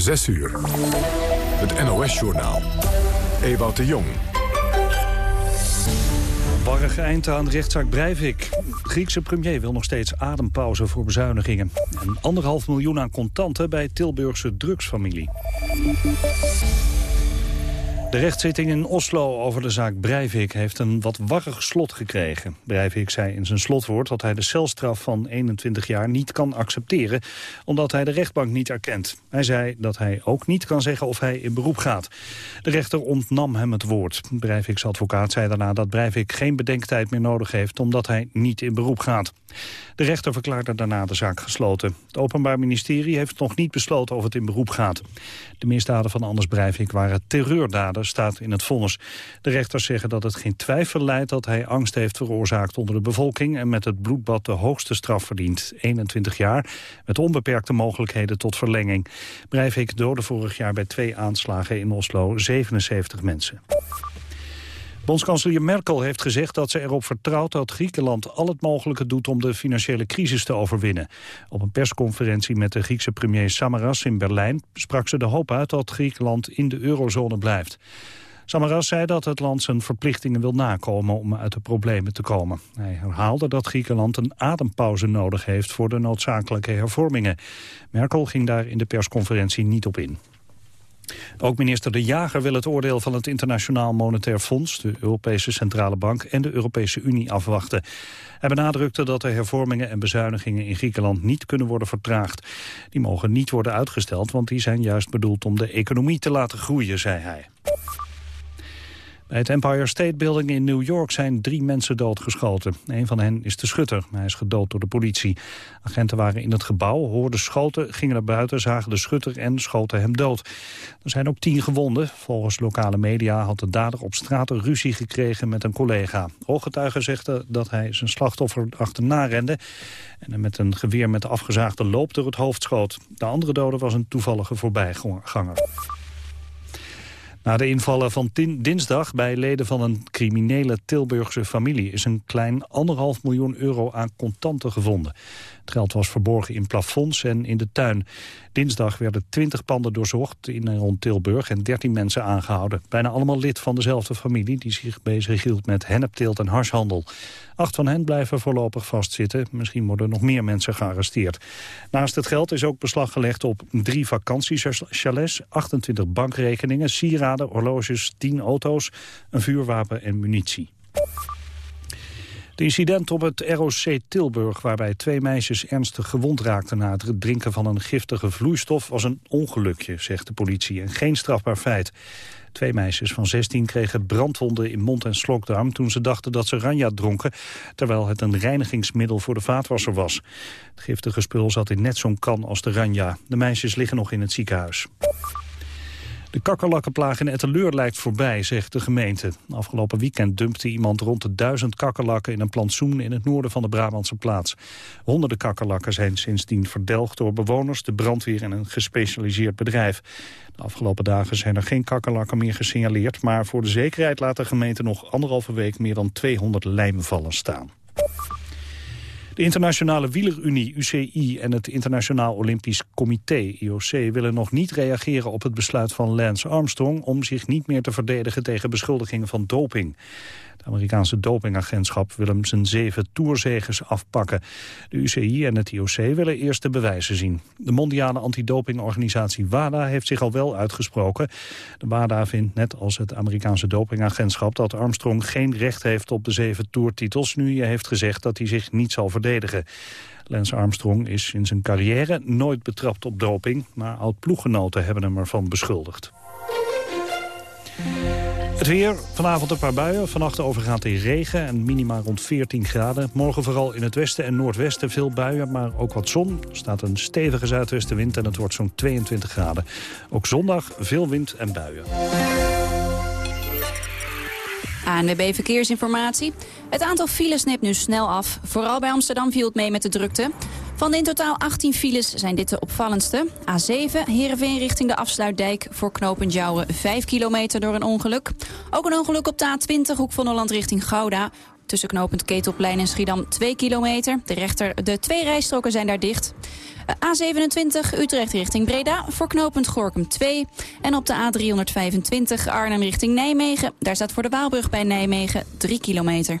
6 uur. Het NOS-journaal. Ewout de Jong. Warrig eind aan rechtszaak Breivik. Griekse premier wil nog steeds adempauze voor bezuinigingen. En anderhalf miljoen aan contanten bij Tilburgse drugsfamilie. De rechtszitting in Oslo over de zaak Breivik heeft een wat warrig slot gekregen. Breivik zei in zijn slotwoord dat hij de celstraf van 21 jaar niet kan accepteren, omdat hij de rechtbank niet erkent. Hij zei dat hij ook niet kan zeggen of hij in beroep gaat. De rechter ontnam hem het woord. Breiviks advocaat zei daarna dat Breivik geen bedenktijd meer nodig heeft, omdat hij niet in beroep gaat. De rechter verklaarde daarna de zaak gesloten. Het Openbaar Ministerie heeft nog niet besloten of het in beroep gaat. De misdaden van Anders Breivik waren terreurdaden, staat in het vonnis. De rechters zeggen dat het geen twijfel leidt dat hij angst heeft veroorzaakt onder de bevolking... en met het bloedbad de hoogste straf verdient, 21 jaar... met onbeperkte mogelijkheden tot verlenging. Breivik doodde vorig jaar bij twee aanslagen in Oslo 77 mensen. Bondskanselier Merkel heeft gezegd dat ze erop vertrouwt dat Griekenland al het mogelijke doet om de financiële crisis te overwinnen. Op een persconferentie met de Griekse premier Samaras in Berlijn sprak ze de hoop uit dat Griekenland in de eurozone blijft. Samaras zei dat het land zijn verplichtingen wil nakomen om uit de problemen te komen. Hij herhaalde dat Griekenland een adempauze nodig heeft voor de noodzakelijke hervormingen. Merkel ging daar in de persconferentie niet op in. Ook minister De Jager wil het oordeel van het Internationaal Monetair Fonds... de Europese Centrale Bank en de Europese Unie afwachten. Hij benadrukte dat de hervormingen en bezuinigingen in Griekenland niet kunnen worden vertraagd. Die mogen niet worden uitgesteld, want die zijn juist bedoeld om de economie te laten groeien, zei hij. Bij het Empire State Building in New York zijn drie mensen doodgeschoten. Een van hen is de schutter. Hij is gedood door de politie. Agenten waren in het gebouw, hoorden schoten, gingen naar buiten, zagen de schutter en schoten hem dood. Er zijn ook tien gewonden. Volgens lokale media had de dader op straat een ruzie gekregen met een collega. Ooggetuigen zegden dat hij zijn slachtoffer achterna rende en hem met een geweer met de afgezaagde loop door het hoofd schoot. De andere dode was een toevallige voorbijganger. Na de invallen van dinsdag bij leden van een criminele Tilburgse familie... is een klein anderhalf miljoen euro aan contanten gevonden. Het geld was verborgen in plafonds en in de tuin. Dinsdag werden 20 panden doorzocht in en rond Tilburg en 13 mensen aangehouden. Bijna allemaal lid van dezelfde familie die zich bezighield met hennepteelt en harshandel. Acht van hen blijven voorlopig vastzitten. Misschien worden nog meer mensen gearresteerd. Naast het geld is ook beslag gelegd op drie vakantiechalets, 28 bankrekeningen, sieraden, horloges, 10 auto's, een vuurwapen en munitie. Het incident op het ROC Tilburg, waarbij twee meisjes ernstig gewond raakten na het drinken van een giftige vloeistof, was een ongelukje, zegt de politie, en geen strafbaar feit. Twee meisjes van 16 kregen brandwonden in mond en slokdarm... toen ze dachten dat ze ranja dronken... terwijl het een reinigingsmiddel voor de vaatwasser was. Het giftige spul zat in net zo'n kan als de ranja. De meisjes liggen nog in het ziekenhuis. De kakkerlakkenplaag in Etteleur lijkt voorbij, zegt de gemeente. Afgelopen weekend dumpte iemand rond de duizend kakkerlakken in een plantsoen in het noorden van de Brabantse plaats. Honderden kakkerlakken zijn sindsdien verdelgd door bewoners, de brandweer en een gespecialiseerd bedrijf. De afgelopen dagen zijn er geen kakkerlakken meer gesignaleerd, maar voor de zekerheid laat de gemeente nog anderhalve week meer dan 200 lijmvallen staan. De Internationale Wielerunie, UCI, en het Internationaal Olympisch Comité, IOC, willen nog niet reageren op het besluit van Lance Armstrong om zich niet meer te verdedigen tegen beschuldigingen van doping. Het Amerikaanse dopingagentschap wil hem zijn zeven toerzegers afpakken. De UCI en het IOC willen eerst de bewijzen zien. De mondiale antidopingorganisatie WADA heeft zich al wel uitgesproken. De WADA vindt net als het Amerikaanse dopingagentschap... dat Armstrong geen recht heeft op de zeven toertitels... nu hij heeft gezegd dat hij zich niet zal verdedigen. Lance Armstrong is in zijn carrière nooit betrapt op doping... maar oud-ploeggenoten hebben hem ervan beschuldigd. Het weer, vanavond een paar buien. Vannacht overgaat in regen en minima rond 14 graden. Morgen vooral in het westen en noordwesten veel buien, maar ook wat zon. Er staat een stevige zuidwestenwind en het wordt zo'n 22 graden. Ook zondag veel wind en buien. ANWB Verkeersinformatie. Het aantal files neemt nu snel af. Vooral bij Amsterdam viel het mee met de drukte. Van de in totaal 18 files zijn dit de opvallendste. A7, Heerenveen richting de afsluitdijk voor knooppunt Jouwen 5 kilometer door een ongeluk. Ook een ongeluk op de A20, hoek van Holland richting Gouda. Tussen knooppunt Ketelplein en Schiedam 2 kilometer. De, rechter, de twee rijstroken zijn daar dicht. A27 Utrecht richting Breda voor knooppunt Gorkum 2. En op de A325 Arnhem richting Nijmegen. Daar staat voor de Waalbrug bij Nijmegen 3 kilometer.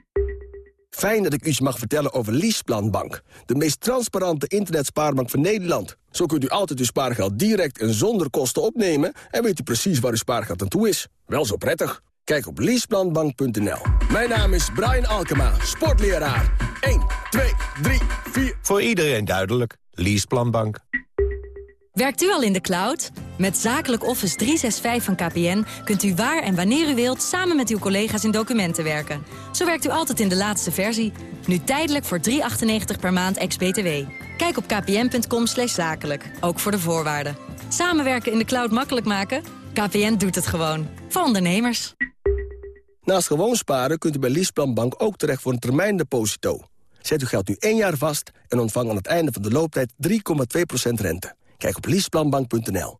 Fijn dat ik u iets mag vertellen over Leaseplanbank. De meest transparante internetspaarbank van Nederland. Zo kunt u altijd uw spaargeld direct en zonder kosten opnemen... en weet u precies waar uw spaargeld aan toe is. Wel zo prettig. Kijk op leaseplanbank.nl. Mijn naam is Brian Alkema, sportleraar. 1, 2, 3, 4... Voor iedereen duidelijk. Leaseplanbank. Werkt u al in de cloud? Met Zakelijk Office 365 van KPN kunt u waar en wanneer u wilt... samen met uw collega's in documenten werken. Zo werkt u altijd in de laatste versie. Nu tijdelijk voor 3,98 per maand ex-BTW. Kijk op kpn.com zakelijk, ook voor de voorwaarden. Samenwerken in de cloud makkelijk maken? KPN doet het gewoon. Voor ondernemers. Naast gewoon sparen kunt u bij Leaseplanbank ook terecht voor een termijndeposito. Zet uw geld nu één jaar vast en ontvang aan het einde van de looptijd 3,2% rente. Kijk op leaseplanbank.nl.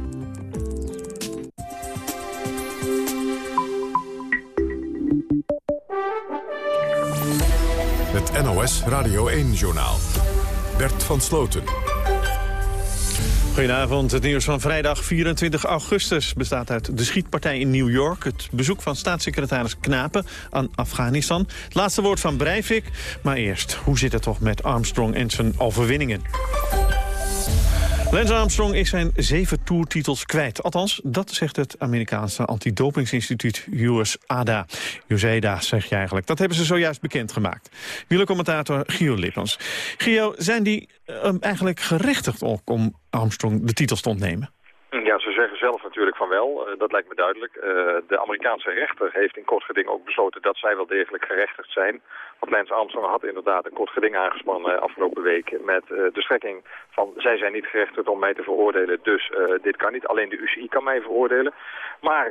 Het NOS Radio 1-journaal. Bert van Sloten. Goedenavond. Het nieuws van vrijdag 24 augustus bestaat uit de schietpartij in New York... het bezoek van staatssecretaris Knapen aan Afghanistan... het laatste woord van Breivik. Maar eerst, hoe zit het toch met Armstrong en zijn overwinningen? Lance Armstrong is zijn zeven toertitels kwijt. Althans, dat zegt het Amerikaanse antidopingsinstituut USADA. USADA zeg je eigenlijk. Dat hebben ze zojuist bekendgemaakt. Wielercommentator Gio Lippens. Gio, zijn die uh, eigenlijk gerechtigd om Armstrong de titels te ontnemen? Ja, ze zeggen zelf natuurlijk van wel. Uh, dat lijkt me duidelijk. Uh, de Amerikaanse rechter heeft in kort geding ook besloten dat zij wel degelijk gerechtigd zijn. Want Lance Armstrong had inderdaad een kort geding aangespannen afgelopen week met uh, de strekking van zij zijn niet gerechtigd om mij te veroordelen, dus dit kan niet. Alleen de UCI kan mij veroordelen. Maar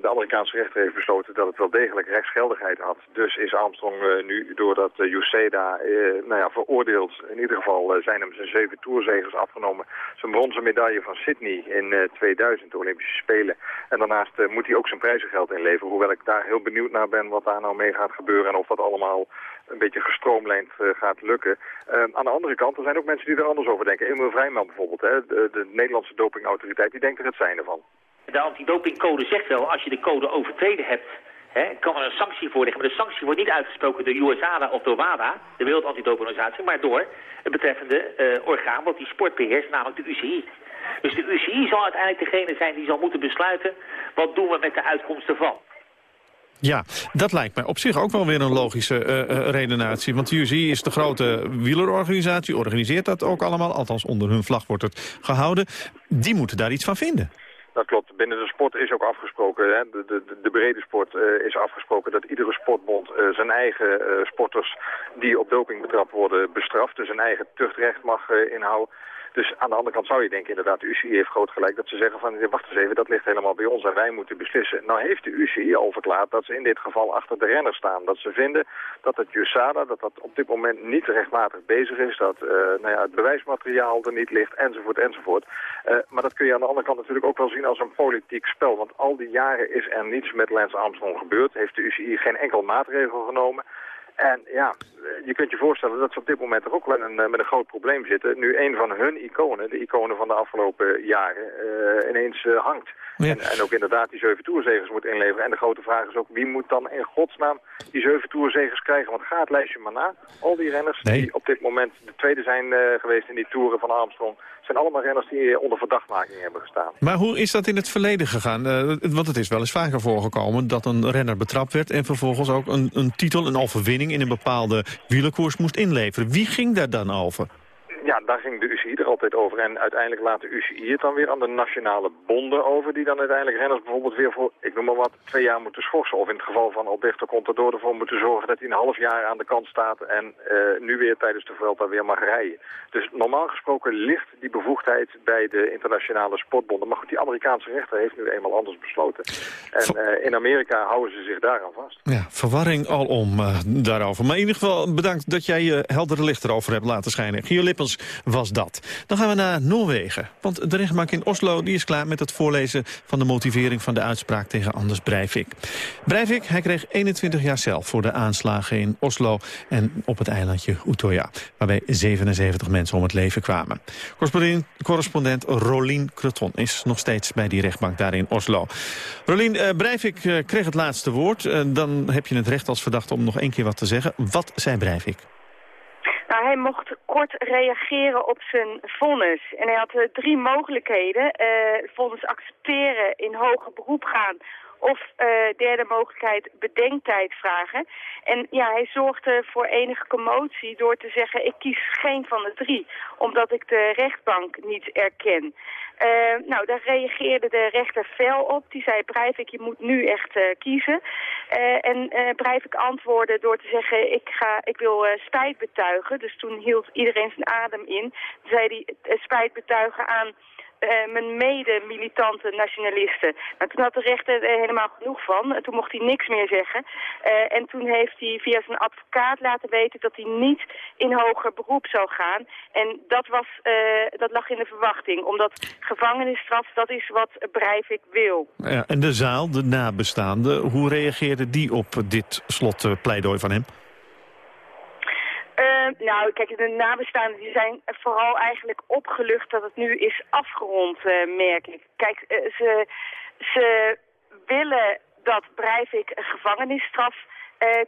de Amerikaanse rechter heeft besloten dat het wel degelijk rechtsgeldigheid had. Dus is Armstrong nu doordat uh, USEDA nou ja, veroordeeld, in ieder geval zijn hem zijn zeven toerzegers afgenomen. Zijn bronzen medaille van Sydney in 2000, de Olympische Spelen. En daarnaast moet hij ook zijn prijzengeld inleveren. Hoewel ik daar heel benieuwd naar ben wat daar nou mee gaat gebeuren en of dat allemaal een beetje gestroomlijnd uh, gaat lukken. Uh, aan de andere kant, er zijn ook mensen die er anders over denken. Emil Vrijman bijvoorbeeld, hè, de, de Nederlandse dopingautoriteit, die denkt er het zijn ervan. De antidopingcode zegt wel, als je de code overtreden hebt, kan er een sanctie voor liggen. Maar de sanctie wordt niet uitgesproken door USADA of door WADA, de Wereldantidopingorganisatie, maar door het betreffende uh, orgaan wat die sport beheerst, namelijk de UCI. Dus de UCI zal uiteindelijk degene zijn die zal moeten besluiten, wat doen we met de uitkomst ervan. Ja, dat lijkt mij op zich ook wel weer een logische uh, redenatie. Want de UCI is de grote wielerorganisatie, organiseert dat ook allemaal. Althans, onder hun vlag wordt het gehouden. Die moeten daar iets van vinden. Dat klopt. Binnen de sport is ook afgesproken, hè, de, de, de brede sport uh, is afgesproken dat iedere sportbond uh, zijn eigen uh, sporters die op doping betrapt worden bestraft. Dus een eigen tuchtrecht mag inhouden. Dus aan de andere kant zou je denken, inderdaad, de UCI heeft groot gelijk dat ze zeggen van, wacht eens even, dat ligt helemaal bij ons en wij moeten beslissen. Nou heeft de UCI al verklaard dat ze in dit geval achter de renner staan. Dat ze vinden dat het USADA, dat dat op dit moment niet rechtmatig bezig is, dat uh, nou ja, het bewijsmateriaal er niet ligt, enzovoort, enzovoort. Uh, maar dat kun je aan de andere kant natuurlijk ook wel zien als een politiek spel, want al die jaren is er niets met Lance Armstrong gebeurd, heeft de UCI geen enkel maatregel genomen. En ja, je kunt je voorstellen dat ze op dit moment toch ook wel een, met een groot probleem zitten. Nu een van hun iconen, de iconen van de afgelopen jaren, ineens hangt. En, en, ook inderdaad die zeven toerzegers moet inleveren. En de grote vraag is ook, wie moet dan in godsnaam die zeven toerzegers krijgen? Want ga het lijstje maar na. Al die renners die op dit moment de tweede zijn uh, geweest in die toeren van Armstrong... zijn allemaal renners die onder verdachtmaking hebben gestaan. Maar hoe is dat in het verleden gegaan? Uh, want het is wel eens vaker voorgekomen dat een renner betrapt werd... en vervolgens ook een, een titel, een overwinning in een bepaalde wielerkoers moest inleveren. Wie ging daar dan over? Ja, daar ging de UCI er altijd over. En uiteindelijk laat de UCI het dan weer aan de nationale bonden over... die dan uiteindelijk renners bijvoorbeeld weer voor, ik noem maar wat, twee jaar moeten schorsen. Of in het geval van Alberto Contador ervoor moeten zorgen dat hij een half jaar aan de kant staat... en uh, nu weer tijdens de Vuelta weer mag rijden. Dus normaal gesproken ligt die bevoegdheid bij de internationale sportbonden. Maar goed, die Amerikaanse rechter heeft nu eenmaal anders besloten. En uh, in Amerika houden ze zich daaraan vast. Ja, verwarring alom uh, daarover. Maar in ieder geval bedankt dat jij je heldere licht erover hebt laten schijnen. Gio Lippens was dat. Dan gaan we naar Noorwegen. Want de rechtbank in Oslo die is klaar met het voorlezen... van de motivering van de uitspraak tegen Anders Breivik. Breivik hij kreeg 21 jaar zelf voor de aanslagen in Oslo... en op het eilandje Utøya, waarbij 77 mensen om het leven kwamen. Correspondent, Rolien Kreton is nog steeds bij die rechtbank daar in Oslo. Rolien, uh, Breivik uh, kreeg het laatste woord. Uh, dan heb je het recht als verdachte om nog één keer wat te zeggen. Wat zei Breivik? Nou, hij mocht kort reageren op zijn vonnis. En hij had uh, drie mogelijkheden. Uh, vonnis accepteren, in hoger beroep gaan of uh, derde mogelijkheid bedenktijd vragen. En ja, hij zorgde voor enige commotie door te zeggen... ik kies geen van de drie, omdat ik de rechtbank niet erken. Uh, nou, daar reageerde de rechter fel op. Die zei, Breivik, je moet nu echt uh, kiezen. Uh, en Breivik antwoordde door te zeggen, ik, ga, ik wil spijt betuigen. Dus toen hield iedereen zijn adem in. Toen zei hij, spijt betuigen aan uh, mijn mede-militante nationalisten. Nou, toen had de rechter er helemaal genoeg van. toen mocht hij niks meer zeggen. Uh, en toen heeft hij via zijn advocaat laten weten dat hij niet in hoger beroep zou gaan. En dat, was, uh, dat lag in de verwachting. Omdat gevangenisstraf, dat is wat Breivik wil. Ja, en de zaal, de nabestaanden, hoe reageerde die op dit slotpleidooi van hem? Uh, nou, kijk, de nabestaanden die zijn vooral eigenlijk opgelucht dat het nu is afgerond, uh, merk ik. Kijk, uh, ze, ze willen dat Breivik een gevangenisstraf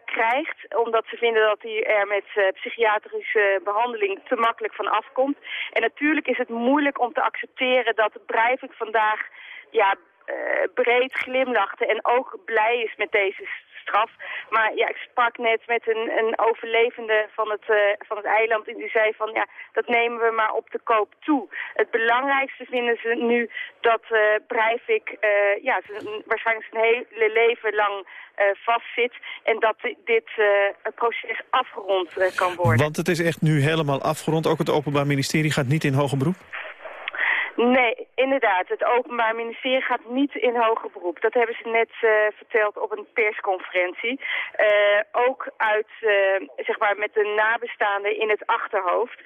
krijgt, omdat ze vinden dat hij er met psychiatrische behandeling te makkelijk van afkomt. En natuurlijk is het moeilijk om te accepteren dat Breivik vandaag ja, breed glimlachte en ook blij is met deze Maar ja, ik sprak net met een, een overlevende van het, uh, van het eiland en die zei van ja, dat nemen we maar op de koop toe. Het belangrijkste vinden ze nu dat uh, ja, waarschijnlijk zijn hele leven lang vastzit en dat dit proces afgerond kan worden. Want het is echt nu helemaal afgerond. Ook het Openbaar Ministerie gaat niet in hoger beroep? Nee, inderdaad. Het Openbaar Ministerie gaat niet in hoger beroep. Dat hebben ze net uh, verteld op een persconferentie. Uh, ook uit, uh, zeg maar, met de nabestaanden in het achterhoofd.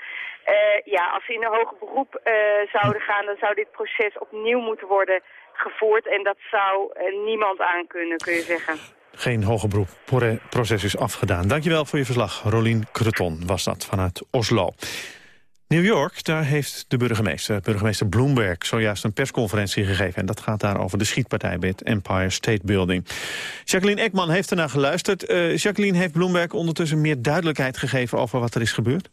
ja, als ze in een hoger beroep zouden gaan, dan zou dit proces opnieuw moeten worden gevoerd. En dat zou niemand aankunnen, kun je zeggen. Geen hoger beroep. Proces is afgedaan. Dankjewel voor je verslag. Rolien Kreton was dat vanuit Oslo. New York, daar heeft de burgemeester, burgemeester Bloomberg... zojuist een persconferentie gegeven. En dat gaat daar over de schietpartij bij het Empire State Building. Jacqueline Ekman heeft ernaar geluisterd. Uh, Jacqueline, heeft Bloomberg ondertussen meer duidelijkheid gegeven... over wat er is gebeurd?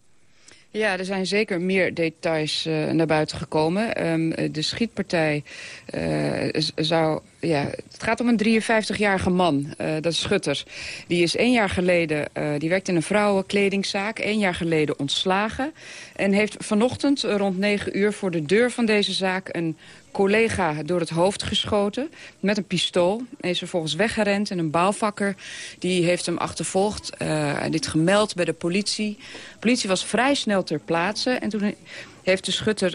Ja, er zijn zeker meer details uh, naar buiten gekomen. Um, de schietpartij uh, zou... Ja, het gaat om een 53-jarige man, uh, dat is Schutter. Die is één jaar geleden, die werkt in een vrouwenkledingzaak... één jaar geleden ontslagen. En heeft vanochtend rond 9 uur voor de deur van deze zaak... een collega door het hoofd geschoten met een pistool. Hij is vervolgens weggerend en een bouwvakker die heeft hem achtervolgd. Uh, dit gemeld bij de politie. De politie was vrij snel ter plaatse en toen heeft de schutter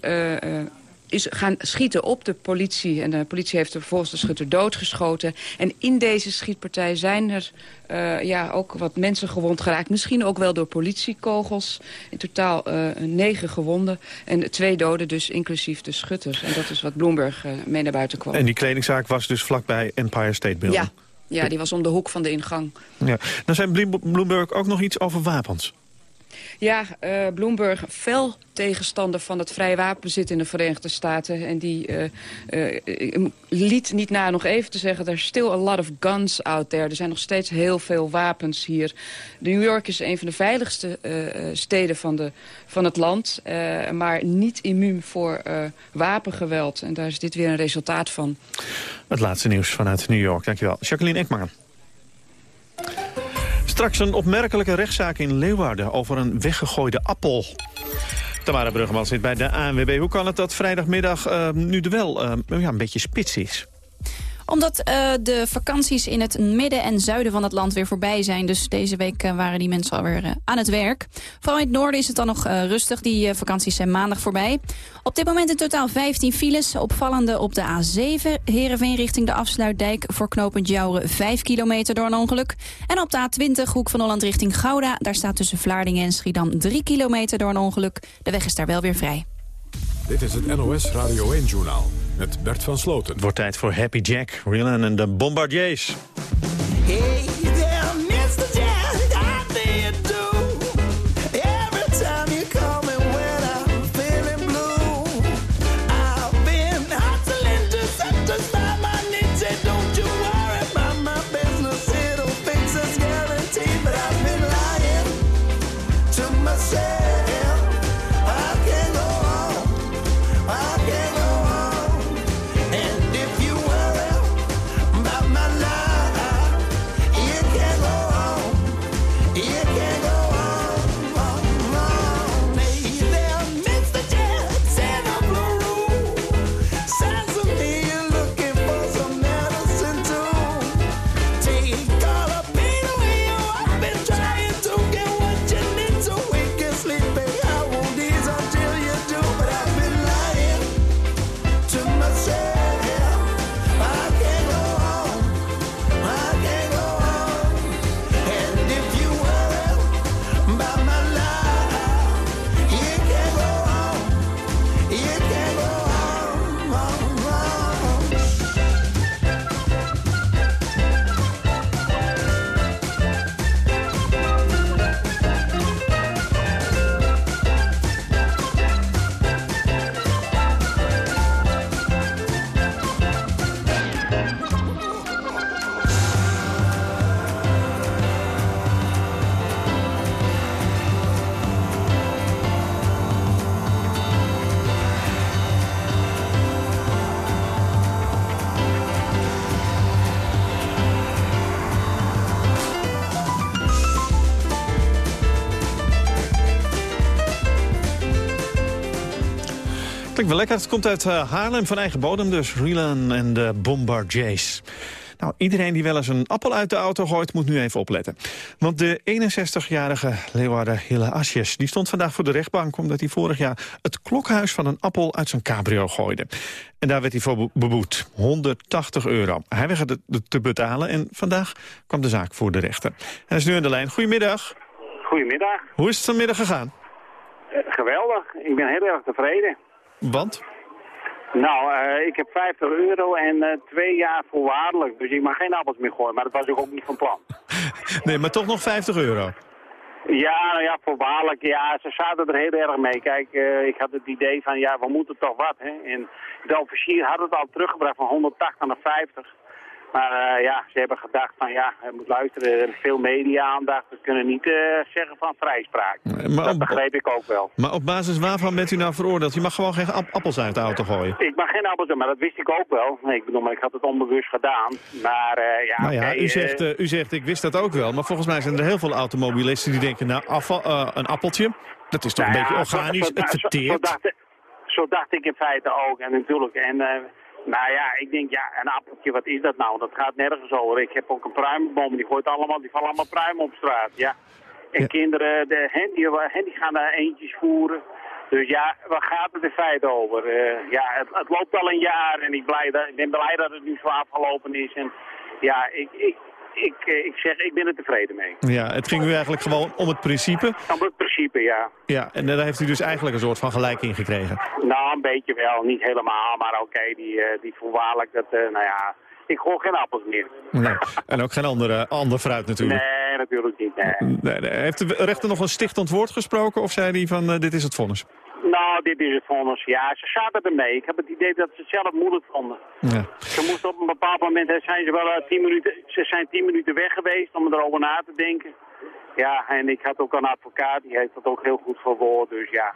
is gaan schieten op de politie. En de politie heeft vervolgens de schutter doodgeschoten. En in deze schietpartij zijn er uh, ja, ook wat mensen gewond geraakt. Misschien ook wel door politiekogels. In totaal uh, negen gewonden. En twee doden dus, inclusief de schutters. En dat is wat Bloomberg uh, mee naar buiten kwam. En die kledingzaak was dus vlakbij Empire State Building? Ja. Ja, die was om de hoek van de ingang. Ja. Dan zei Bloomberg ook nog iets over wapens. Ja, uh, Bloomberg, fel tegenstander van het vrij wapenbezit in de Verenigde Staten. En die uh, uh, liet niet na nog even te zeggen... there's still a lot of guns out there. Er zijn nog steeds heel veel wapens hier. New York is een van de veiligste steden van, de, van het land. maar niet immuun voor wapengeweld. En daar is dit weer een resultaat van. Het laatste nieuws vanuit New York. Dankjewel. Jacqueline Ekman. Straks een opmerkelijke rechtszaak in Leeuwarden over een weggegooide appel. Tamara Bruggeman zit bij de ANWB. Hoe kan het dat vrijdagmiddag uh, nu er wel uh, ja, een beetje spits is? Omdat uh, de vakanties in het midden en zuiden van het land weer voorbij zijn. Dus deze week uh, waren die mensen alweer uh, aan het werk. Vooral in het noorden is het dan nog rustig. Die vakanties zijn maandag voorbij. Op dit moment in totaal 15 files. Opvallende op de A7. Heerenveen richting de afsluitdijk. Voor knooppunt Jouren 5 kilometer door een ongeluk. En op de A20 Hoek van Holland richting Gouda. Daar staat tussen Vlaardingen en Schiedam 3 kilometer door een ongeluk. De weg is daar wel weer vrij. Dit is het NOS Radio 1-journaal met Bert van Sloten. Het wordt tijd voor Happy Jack, Rillen en de Bombardiers. Hey wel lekker. Het komt uit eh, Haarlem van eigen bodem dus. Relan en de Bombardiers. Nou, iedereen die wel eens een appel uit de auto gooit, moet nu even opletten. Want de 61-jarige Leeuwarden Hille Asjes... die stond vandaag voor de rechtbank omdat hij vorig jaar... het klokhuis van een appel uit zijn cabrio gooide. En daar werd hij voor be- beboet. 180 euro. Hij weigerde het te betalen en vandaag kwam de zaak voor de rechter. Hij is nu aan de lijn. Goedemiddag. Goedemiddag. Hoe is het vanmiddag gegaan? Eh, geweldig. Ik ben heel erg tevreden. Want? Nou, eh, ik heb 50 euro en eh, twee jaar voorwaardelijk. Dus ik mag geen appels meer gooien. Maar dat was ik ook niet van plan. Nee, maar toch nog 50 euro. Ja, nou ja, voorwaardelijk. Ja, ze zaten er heel erg mee. Kijk, eh, ik had het idee van, ja, we moeten toch wat, hè. En de officier had het al teruggebracht van 180 naar 50. Maar eh, ja, ze hebben gedacht van, ja, je moet luisteren, er is veel media-aandacht. We kunnen niet eh, zeggen van vrijspraak. maar dat op- begreep ik ook wel. Maar op basis waarvan bent u nou veroordeeld? Je mag gewoon geen ap- appels uit de auto gooien. Ik mag geen appels doen, maar dat wist ik ook wel. Nee, ik bedoel, maar ik had het onbewust gedaan. Maar eh, ja, Nou ja, u, eh, zegt, eh, u zegt, ik wist dat ook wel. Maar volgens mij zijn er heel veel automobilisten die denken... nou, afval, eh, een appeltje, dat is toch nou een beetje ja, zo- organisch, zo- het Zo, verteert. dacht, zo dacht ik in feite ook. En natuurlijk, en eh, nou ja, ik denk, ja, een appeltje, wat is dat nou? Dat gaat nergens over. Ik heb ook een pruimenboom, die gooit allemaal, die vallen allemaal pruimen op straat, ja. En kinderen, de, hen, die, hen, die gaan daar eentjes voeren. Dus ja, waar gaat het in feite over? Eh, ja, het, het loopt al een jaar en ik, blij dat, ik ben blij dat het nu zo afgelopen is. En ja, ik, ik, ik, eh, ik zeg, ik ben er tevreden mee. Ja, het ging u eigenlijk gewoon om het principe. Om het principe, ja. Ja, en daar heeft u dus eigenlijk een soort van gelijk in gekregen. Nou, een beetje wel. Niet helemaal, maar oké, die, eh, die voorwaardelijk, dat, eh, nou ja... Ik gooi geen appels meer. Nee. En ook geen andere, ander fruit natuurlijk. Nee, natuurlijk niet. Nee. Nee, nee. Heeft de rechter nog een stichtend woord gesproken of zei hij van dit is het vonnis? Nou, dit is het vonnis. Ja, ze zaten ermee. Ik heb het idee dat ze het zelf moeilijk vonden. Ja. Ze moesten op een bepaald moment, hè, zijn ze wel eh, tien minuten, ze zijn tien minuten weg geweest om erover na te denken. Ja, en ik had ook een advocaat, die heeft dat ook heel goed verwoord. Dus ja,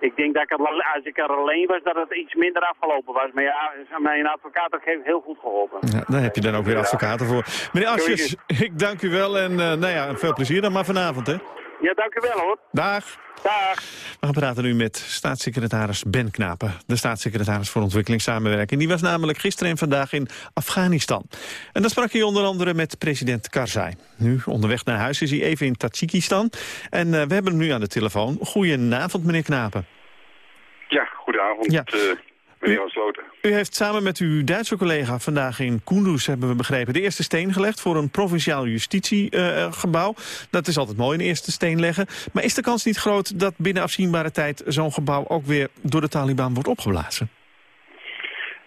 ik denk dat ik het, als ik er alleen was, dat het iets minder afgelopen was. Maar ja, mijn advocaat heeft heel goed geholpen. Ja, daar heb je dan ook weer advocaten voor. Meneer Asjes, ik dank u wel en eh, nou ja, veel plezier dan maar vanavond, hè. Ja, dank u wel hoor. Dag. Dag. We gaan praten nu met staatssecretaris Ben Knapen. De staatssecretaris voor ontwikkelingssamenwerking. Die was namelijk gisteren en vandaag in Afghanistan. En dan sprak hij onder andere met president Karzai. Nu, onderweg naar huis, is hij even in Tajikistan. En eh, we hebben hem nu aan de telefoon. Goedenavond, meneer Knapen. Ja, goedenavond, Ja. Meneer Van Sloten. U heeft samen met uw Duitse collega vandaag in Kunduz, hebben we begrepen, de eerste steen gelegd voor een provinciaal justitiegebouw. dat is altijd mooi, een eerste steen leggen. Maar is de kans niet groot dat binnen afzienbare tijd zo'n gebouw ook weer door de Taliban wordt opgeblazen?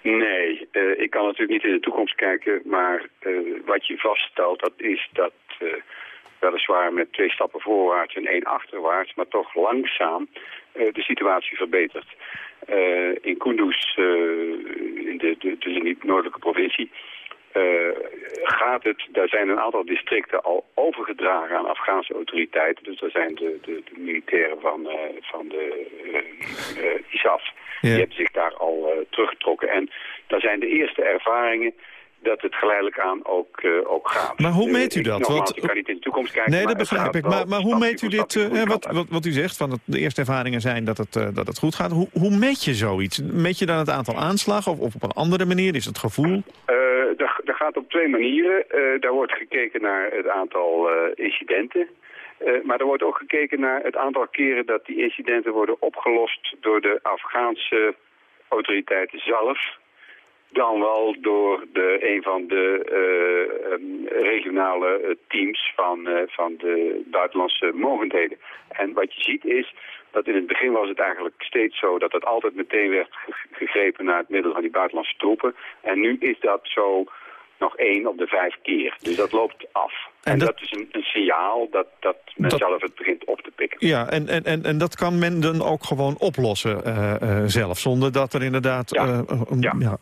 Nee, eh, ik kan natuurlijk niet in de toekomst kijken, maar eh, wat je vaststelt, dat is dat eh, weliswaar met twee stappen voorwaarts en één achterwaarts, maar toch langzaam de situatie verbetert. Eh, in Kunduz, eh, in de, de, dus in die noordelijke provincie, eh, gaat het, daar zijn een aantal districten al overgedragen aan Afghaanse autoriteiten. Dus daar zijn de, de, de militairen van, eh, van de eh, eh, ISAF. Die hebben zich daar al eh, teruggetrokken. En daar zijn de eerste ervaringen dat het geleidelijk aan ook, eh, ook gaat. Maar hoe Eh, meet u ik- dat? nogmaals, Want- ik kan niet in de toekomst kijken. Nee, dat begrijp ik. Maar, maar hoe meet u dit, eh, wat, wat, wat u zegt, van dat de eerste ervaringen zijn dat het, dat het goed gaat. Hoe, hoe meet je zoiets? Meet je dan het aantal aanslagen of, of op een andere manier? Is het gevoel? Dat, gaat op twee manieren. Daar wordt gekeken naar het aantal incidenten. Maar er wordt ook gekeken naar het aantal keren dat die incidenten worden opgelost door de Afghaanse autoriteiten zelf. Dan wel door de, een van de eh, ehm, regionale eh, teams van, eh, van de buitenlandse mogendheden. En wat je ziet is dat in het begin was het eigenlijk steeds zo dat het altijd meteen werd ge- gegrepen naar het middel van die buitenlandse troepen. En nu is dat zo nog één op de vijf keer. Dus dat loopt af. En, dat, is een, een signaal dat, dat men Dat- zelf het begint op te pikken. Ja, en, en, en, en dat kan men dan ook gewoon oplossen eh, eh, zelf, zonder dat er inderdaad eh, een, ja.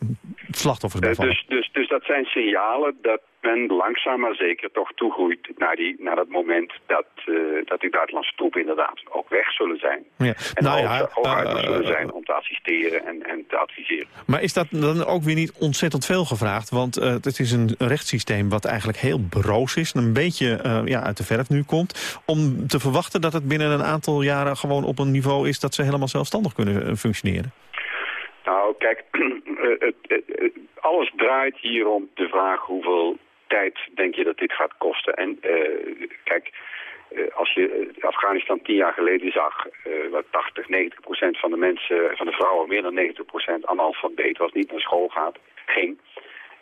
slachtoffers bij Eh, vallen. dus, dus, dus dat zijn signalen dat men langzaam maar zeker toch toegroeit naar, die, naar dat moment dat, eh, dat die buitenlandse troepen inderdaad ook weg zullen zijn. Ja. En Nou ja, eh, zullen zijn om te assisteren en, en te adviseren. Maar is dat dan ook weer niet ontzettend veel gevraagd? Want eh, het is een rechtssysteem wat eigenlijk heel broos is... en een beetje eh, ja, uit de verf nu komt... om te verwachten dat het binnen een aantal jaren gewoon op een niveau is... dat ze helemaal zelfstandig kunnen eh, functioneren. Nou, kijk, eh, alles draait hier om de vraag hoeveel tijd denk je dat dit gaat kosten. En kijk, als je Afghanistan tien jaar geleden zag, eh, wat 80, 90 procent van de mensen, van de vrouwen, meer dan 90 procent analfabeet was, niet naar school gaat, ging.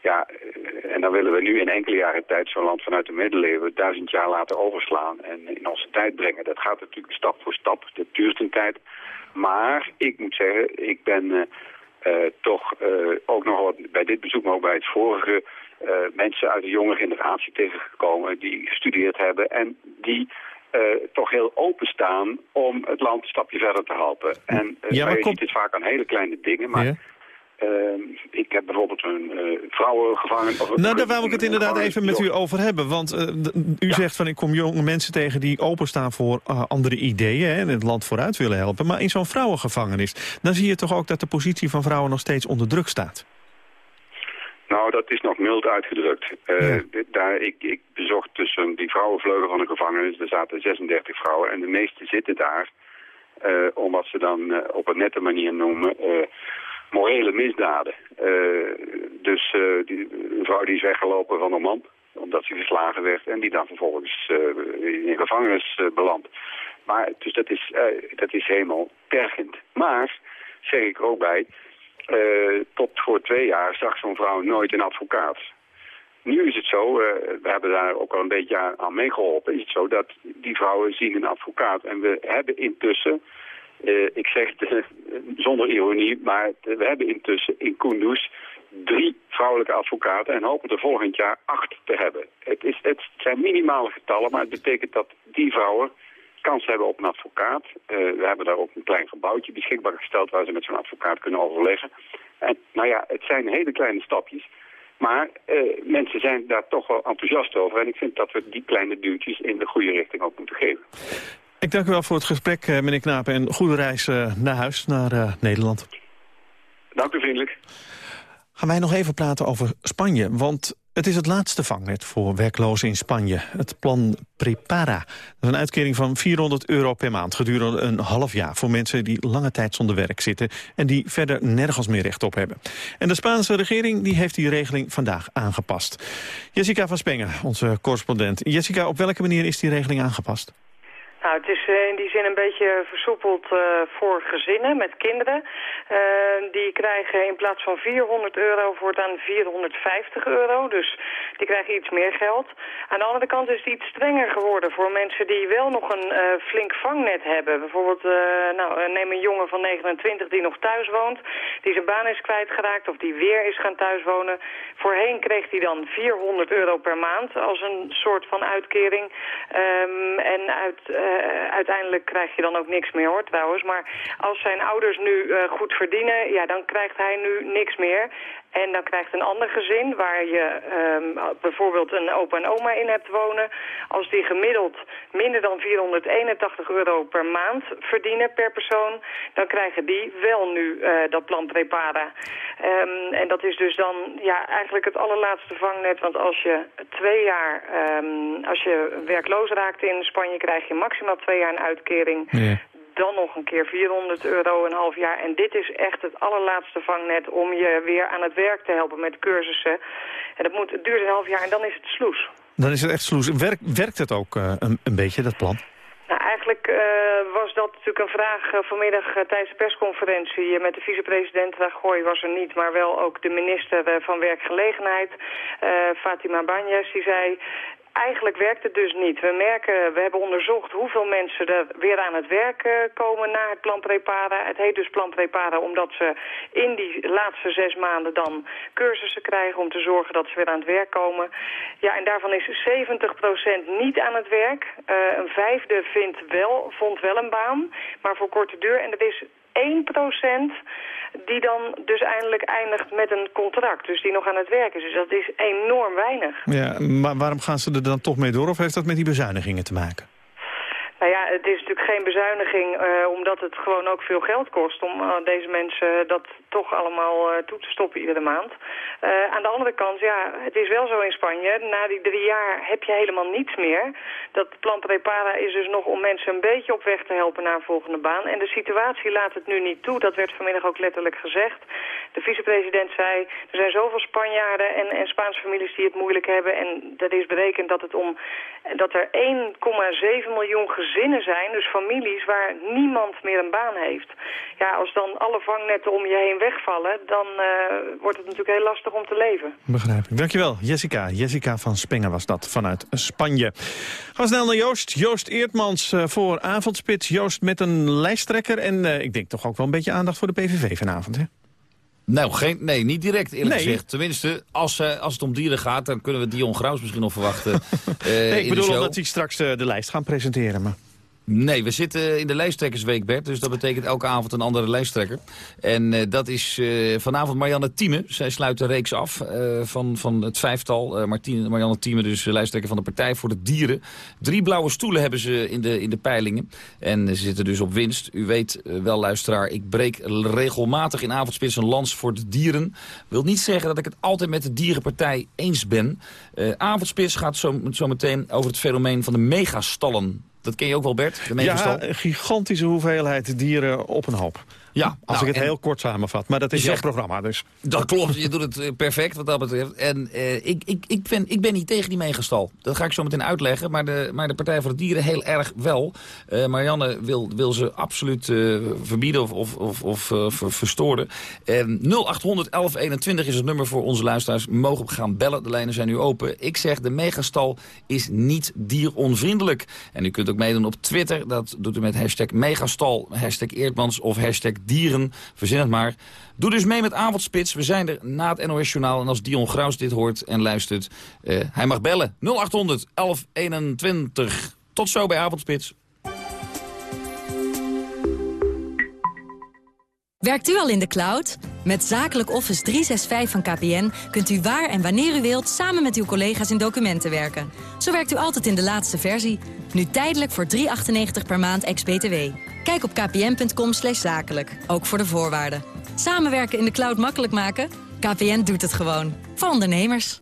Ja, en dan willen we nu in enkele jaren tijd zo'n land vanuit de middeleeuwen duizend jaar laten overslaan en in onze tijd brengen. Dat gaat natuurlijk stap voor stap, dat duurt een tijd. Maar ik moet zeggen, ik ben eh, eh, toch eh, ook nog wat bij dit bezoek, maar ook bij het vorige, mensen uit de jonge generatie tegengekomen die gestudeerd hebben en die toch heel openstaan om het land een stapje verder te helpen. En eh, Ja, maar maar je kom- ziet het vaak aan hele kleine dingen, maar... Ja. Ehm, ik heb bijvoorbeeld een eh vrouwengevangen... Of Nou, daar wou ik het een inderdaad even met u over hebben. Want eh, u zegt van ik kom jonge mensen tegen die openstaan voor eh, andere ideeën... Hè, en het land vooruit willen helpen. Maar in zo'n vrouwengevangenis, dan zie je toch ook dat de positie van vrouwen nog steeds onder druk staat. Nou, dat is nog mild uitgedrukt. Daar, ik, ik bezocht tussen die vrouwenvleugel van de gevangenis, er zaten 36 vrouwen en de meeste zitten daar om wat ze dan op een nette manier noemen morele misdaden. Eh, dus eh, die, een vrouw die is weggelopen van een man omdat ze geslagen werd en die dan vervolgens eh, in gevangenis belandt. Maar dus dat is, dat is helemaal tergend. Maar, zeg ik ook bij, tot voor twee jaar zag zo'n vrouw nooit een advocaat. Nu is het zo, we hebben daar ook al een beetje aan, aan meegeholpen, is het zo dat die vrouwen zien een advocaat. En we hebben intussen, eh, ik zeg het zonder ironie, maar we hebben intussen in Kunduz drie vrouwelijke advocaten en hopen er volgend jaar acht te hebben. Het, is, het zijn minimale getallen, maar het betekent dat die vrouwen kans hebben op een advocaat. Eh, we hebben daar ook een klein gebouwtje beschikbaar gesteld waar ze met zo'n advocaat kunnen overleggen. En nou ja, het zijn hele kleine stapjes. Maar eh, mensen zijn daar toch wel enthousiast over. En ik vind dat we die kleine duwtjes in de goede richting ook moeten geven. Ik dank u wel voor het gesprek, eh, meneer Knapen. En goede reis eh, naar huis, naar eh, Nederland. Dank u vriendelijk. Gaan wij nog even praten over Spanje, want het is het laatste vangnet voor werklozen in Spanje. Het plan Prepara. Dat is een uitkering van 400 euro per maand gedurende een half jaar... voor mensen die lange tijd zonder werk zitten... en die verder nergens meer recht op hebben. En de Spaanse regering die heeft die regeling vandaag aangepast. Jessica van Spengen, onze correspondent. Jessica, op welke manier is die regeling aangepast? Nou, het is eh, in die zin een beetje versoepeld eh, voor gezinnen met kinderen. Eh, die krijgen in plaats van 400 euro voortaan 450 euro. Dus die krijgen iets meer geld. Aan de andere kant is het iets strenger geworden voor mensen die wel nog een flink vangnet hebben. Bijvoorbeeld, nou, neem een jongen van 29 die nog thuis woont. Die zijn baan is kwijtgeraakt of die weer is gaan thuiswonen. Voorheen kreeg hij dan 400 euro per maand als een soort van uitkering. Ehm, en uit, uiteindelijk krijg je dan ook niks meer hoor trouwens. Maar als zijn ouders nu eh, goed verdienen, ja, dan krijgt hij nu niks meer. En dan krijgt een ander gezin waar je ehm, bijvoorbeeld een opa en oma in hebt wonen. Als die gemiddeld minder dan 481 euro per maand verdienen per persoon, dan krijgen die wel nu eh, dat plan Prepara. Ehm, en dat is dus dan ja, eigenlijk het allerlaatste vangnet. Want als je twee jaar, ehm, als je werkloos raakt in Spanje, krijg je maximaal twee jaar een uitkering dan nog een keer 400 euro een half jaar. En dit is echt het allerlaatste vangnet om je weer aan het werk te helpen met cursussen. En dat moet, het duurt een half jaar en dan is het sloes. Dan is het echt sloes. Werk, werkt het ook eh, een, een beetje, dat plan? Nou, eigenlijk eh, was dat natuurlijk een vraag eh, vanmiddag tijdens de persconferentie met de vicepresident Rajoy was er niet, maar wel ook de minister van Werkgelegenheid, Fatima Banjes, die zei eigenlijk werkt het dus niet. We merken, we hebben onderzocht hoeveel mensen er weer aan het werk eh, komen na het plan. Het heet dus plan omdat ze in die laatste zes maanden dan cursussen krijgen om te zorgen dat ze weer aan het werk komen. Ja, en daarvan is 70% niet aan het werk. Eh, een vijfde vindt wel, vond wel een baan, maar voor korte duur. En dat is 1% die dan dus eindelijk eindigt met een contract. Dus die nog aan het werk is. Dus dat is enorm weinig. Ja, maar waarom gaan ze er dan toch mee door? Of heeft dat met die bezuinigingen te maken? Nou ja, het is natuurlijk geen bezuiniging, eh, omdat het gewoon ook veel geld kost om uh, deze mensen dat toch allemaal uh, toe te stoppen iedere maand. aan de andere kant, ja, het is wel zo in Spanje, na die drie jaar heb je helemaal niets meer. Dat plan Prepara is dus nog om mensen een beetje op weg te helpen naar een volgende baan. En de situatie laat het nu niet toe, dat werd vanmiddag ook letterlijk gezegd. De vicepresident zei, er zijn zoveel Spanjaarden en, en Spaanse families die het moeilijk hebben. En dat is berekend dat, het om, dat er 1,7 miljoen gezinnen zijn, dus families waar niemand meer een baan heeft. Ja, als dan alle vangnetten om je heen wegvallen, dan uh, wordt het natuurlijk heel lastig om te leven. Begrijp ik. Dankjewel, Jessica. Jessica van Spengen was dat vanuit Spanje. Gaan we snel naar Joost. Joost Eertmans uh, voor Avondspits. Joost met een lijsttrekker en uh, ik denk toch ook wel een beetje aandacht voor de PVV vanavond, hè? Nou, geen, nee, niet direct eerlijk Nee. gezegd. Tenminste, als, eh, als het om dieren gaat, dan kunnen we Dion Graus misschien nog verwachten. eh, nee, ik in bedoel de show. omdat die straks eh, de lijst gaan presenteren. Maar... Nee, we zitten in de lijsttrekkersweek, Bert. Dus dat betekent elke avond een andere lijsttrekker. En eh, dat is eh, vanavond Marianne Thieme. Zij sluit de reeks af eh, van, van het vijftal. Martine, Marianne Thieme, dus lijsttrekker van de Partij voor de Dieren. Drie blauwe stoelen hebben ze in de, in de peilingen. En ze zitten dus op winst. U weet wel, luisteraar, ik breek regelmatig in avondspits een lans voor de dieren. Wil niet zeggen dat ik het altijd met de Dierenpartij eens ben. Avondspits gaat zo, zo meteen over het fenomeen van de megastallen. Dat ken je ook wel, Bert? De. Ja, een gigantische hoeveelheid dieren op een hoop. Ja, Als nou, ik het en- heel kort samenvat. Maar dat is jouw programma, dus. Dat klopt, je doet het eh, perfect wat dat betreft. En eh, ik, ik, ik, ben, ik ben niet tegen die megastal. Dat ga ik zo meteen uitleggen. Maar de, maar de Partij voor de Dieren heel erg wel. Eh, Marianne wil, wil ze absoluut verbieden of, of, of, of ver- verstoren. Eh 0800 1121 is het nummer voor onze luisteraars. Mogen op gaan bellen, de lijnen zijn nu open. Ik zeg, de megastal is niet dieronvriendelijk. En u kunt ook meedoen op Twitter. Dat doet u met hashtag megastal, hashtag Eerdmans of hashtag dieren, verzin het maar. Doe dus mee met Avondspits. We zijn er na het NOS-journaal. En als Dion Graus dit hoort en luistert, uh, hij mag bellen. 0800 1121. Tot zo bij Avondspits. Werkt u al in de cloud? Met Zakelijk Office 365 van KPN kunt u waar en wanneer u wilt... samen met uw collega's in documenten werken. Zo werkt u altijd in de laatste versie. Nu tijdelijk voor 3,98 per maand ex-BTW. Kijk op kpn.com zakelijk, ook voor de voorwaarden. Samenwerken in de cloud makkelijk maken? KPN doet het gewoon. Voor ondernemers.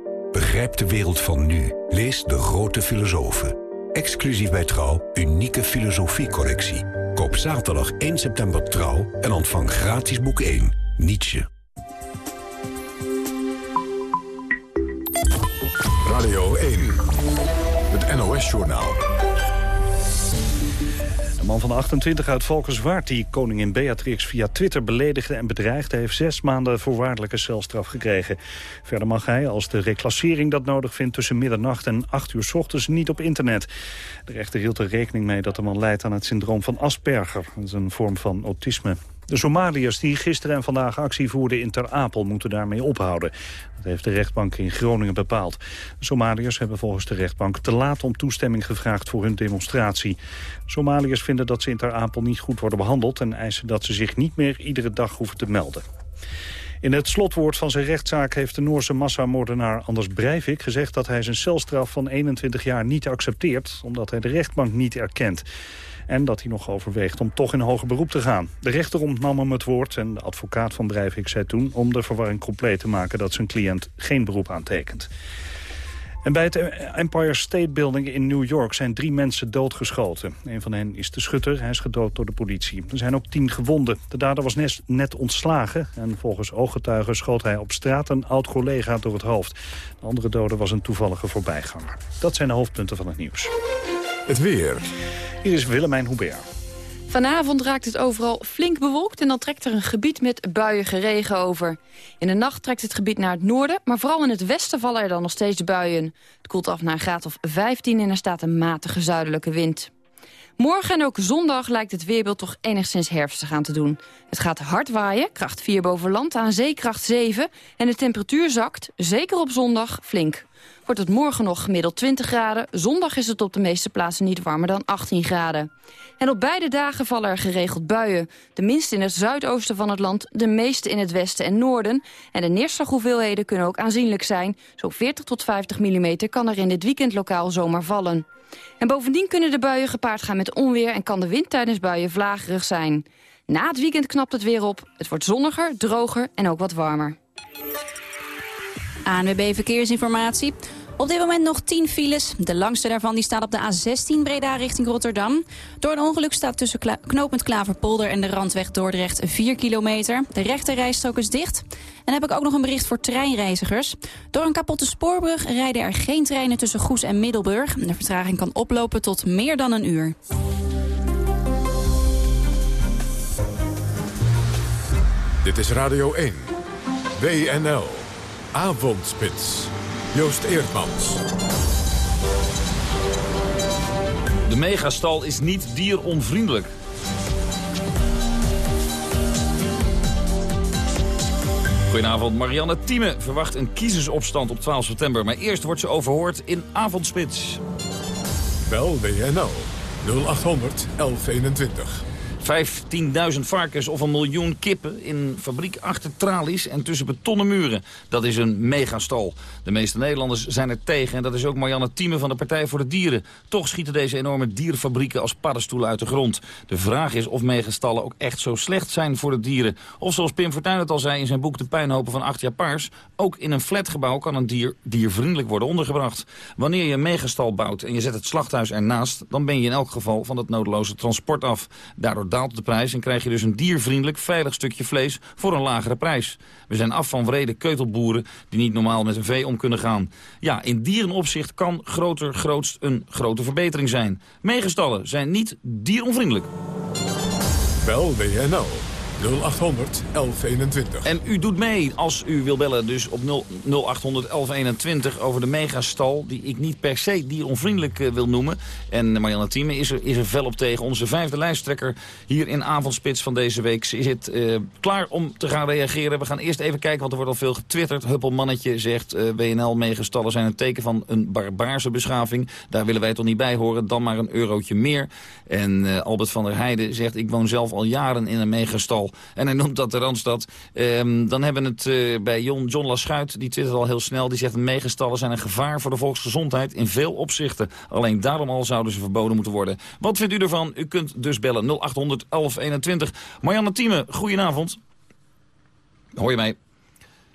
Begrijp de wereld van nu. Lees De Grote Filosofen. Exclusief bij Trouw, unieke filosofiecorrectie. Koop zaterdag 1 september Trouw en ontvang gratis boek 1, Nietzsche. Radio 1, het NOS-journaal. De man van 28 uit Valkenswaard die koningin Beatrix via Twitter beledigde en bedreigde... heeft zes maanden voorwaardelijke celstraf gekregen. Verder mag hij, als de reclassering dat nodig vindt... tussen middernacht en 8 uur s ochtends niet op internet. De rechter hield er rekening mee dat de man leidt aan het syndroom van Asperger. Dat is een vorm van autisme. De Somaliërs die gisteren en vandaag actie voerden in Ter Apel moeten daarmee ophouden. Dat heeft de rechtbank in Groningen bepaald. De Somaliërs hebben volgens de rechtbank te laat om toestemming gevraagd voor hun demonstratie. Somaliërs vinden dat ze in Ter Apel niet goed worden behandeld... en eisen dat ze zich niet meer iedere dag hoeven te melden. In het slotwoord van zijn rechtszaak heeft de Noorse massamoordenaar Anders Breivik gezegd dat hij zijn celstraf van 21 jaar niet accepteert, omdat hij de rechtbank niet erkent. En dat hij nog overweegt om toch in hoger beroep te gaan. De rechter ontnam hem het woord en de advocaat van Breivik zei toen... om de verwarring compleet te maken dat zijn cliënt geen beroep aantekent. En bij het Empire State Building in New York zijn drie mensen doodgeschoten. Een van hen is de schutter, hij is gedood door de politie. Er zijn ook tien gewonden. De dader was net, ontslagen en volgens ooggetuigen schoot hij op straat een oud-collega door het hoofd. De andere dode was een toevallige voorbijganger. Dat zijn de hoofdpunten van het nieuws. Het weer. Hier is Willemijn Hubert. Vanavond raakt het overal flink bewolkt en dan trekt er een gebied met buiige regen over. In de nacht trekt het gebied naar het noorden, maar vooral in het westen vallen er dan nog steeds buien. Het koelt af naar graad of 15 en er staat een matige zuidelijke wind. Morgen en ook zondag lijkt het weerbeeld toch enigszins herfstig aan te doen. Het gaat hard waaien, kracht 4 boven land aan zeekracht 7... en de temperatuur zakt, zeker op zondag, flink wordt het morgen nog gemiddeld 20 graden. Zondag is het op de meeste plaatsen niet warmer dan 18 graden. En op beide dagen vallen er geregeld buien. De minste in het zuidoosten van het land, de meeste in het westen en noorden. En de neerslaghoeveelheden kunnen ook aanzienlijk zijn. Zo'n 40 tot 50 mm kan er in dit weekend lokaal zomaar vallen. En bovendien kunnen de buien gepaard gaan met onweer... en kan de wind tijdens buien vlagerig zijn. Na het weekend knapt het weer op. Het wordt zonniger, droger en ook wat warmer. ANWB Verkeersinformatie. Op dit moment nog 10 files. De langste daarvan die staat op de A16 Breda richting Rotterdam. Door een ongeluk staat tussen Kla knooppunt Klaverpolder en de Randweg Dordrecht 4 kilometer. De rechte rijstrook is dicht. En heb ik ook nog een bericht voor treinreizigers. Door een kapotte spoorbrug rijden er geen treinen tussen Goes en Middelburg. De vertraging kan oplopen tot meer dan een uur. Dit is Radio 1. WNL. Avondspits. Joost Eerdmans. De megastal is niet dieronvriendelijk. Goedenavond, Marianne Thieme verwacht een kiezersopstand op 12 september. Maar eerst wordt ze overhoord in Avondspits. Bel WNL 0800 1121. 15.000 varkens of een miljoen kippen in fabriek achter tralies en tussen betonnen muren. Dat is een megastal. De meeste Nederlanders zijn er tegen en dat is ook Marianne Thieme van de Partij voor de Dieren. Toch schieten deze enorme dierfabrieken als paddenstoelen uit de grond. De vraag is of megastallen ook echt zo slecht zijn voor de dieren. Of zoals Pim Fortuyn het al zei in zijn boek De Puinhopen van 8 jaar paars... ook in een flatgebouw kan een dier diervriendelijk worden ondergebracht. Wanneer je een megastal bouwt en je zet het slachthuis ernaast... dan ben je in elk geval van het nodeloze transport af. Daardoor daalt de prijs en krijg je dus een diervriendelijk, veilig stukje vlees voor een lagere prijs. We zijn af van wrede keutelboeren die niet normaal met een vee om kunnen gaan. Ja, in dierenopzicht kan groter grootst een grote verbetering zijn. Meegestallen zijn niet dieronvriendelijk. Bel WNL 0800 1121. En u doet mee als u wil bellen dus op 0 0800 1121 over de megastal... die ik niet per se dieronvriendelijk eh, wil noemen. En Marianne Thieme is er, is er fel op tegen. Onze vijfde lijsttrekker hier in Avondspits van deze week. Ze zit eh, klaar om te gaan reageren. We gaan eerst even kijken, want er wordt al veel getwitterd. Huppelmannetje zegt eh WNL-megastallen zijn een teken van een barbaarse beschaving. Daar willen wij toch niet bij horen. Dan maar een eurotje meer. En Albert van der Heijden zegt... ik woon zelf al jaren in een megastal. En hij noemt dat de Randstad. Ehm, dan hebben we het eh, bij John, John Laschuit. Die twittert al heel snel. Die zegt... megastallen zijn een gevaar voor de volksgezondheid... in veel opzichten. Alleen daarom al zouden ze verboden moeten worden. Wat vindt u ervan? U kunt dus bellen 0800 1121. Marianne Thieme, goedenavond. Hoor je mij?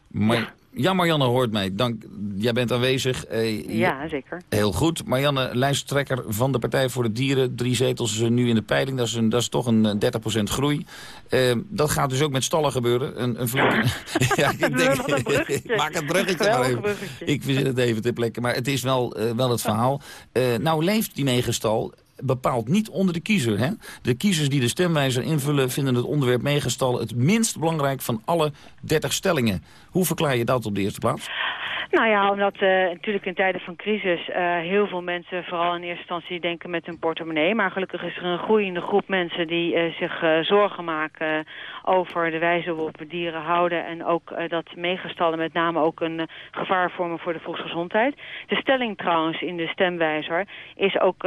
Mar. Marianne hoort mij. Dank. Jij bent aanwezig. Eh, Ja, zeker. Heel goed. Marianne, lijsttrekker van de Partij voor de Dieren. Drie zetels eh, nu in de peiling. Dat is, een, dat is toch een eh, 30% groei. Eh, dat gaat dus ook met stallen gebeuren. Een, een flinke... ja, ik denk, een maak het bruggetje maar Geweldig even. bruggetje. Ik verzin het even ter plekke. Maar het is wel, eh, wel het verhaal. Eh, nou leeft die megastal bepaald niet onder de kiezer. Hè? De kiezers die de stemwijzer invullen vinden het onderwerp megastal het minst belangrijk van alle 30 stellingen. Hoe verklaar je dat op de eerste plaats? Nou ja, omdat eh, natuurlijk in tijden van crisis eh, heel veel mensen vooral in eerste instantie denken met hun portemonnee. Maar gelukkig is er een groeiende groep mensen die eh, zich zorgen maken over de wijze waarop we dieren houden. En ook dat meegestallen met name ook een gevaar vormen voor de volksgezondheid. De stelling trouwens in de stemwijzer is ook,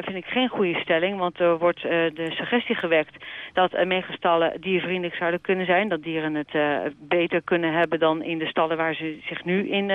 vind ik, geen goede stelling. Want er wordt de suggestie gewekt dat meegestallen diervriendelijk zouden kunnen zijn. Dat dieren het beter kunnen hebben dan in de stallen waar ze zich nu in,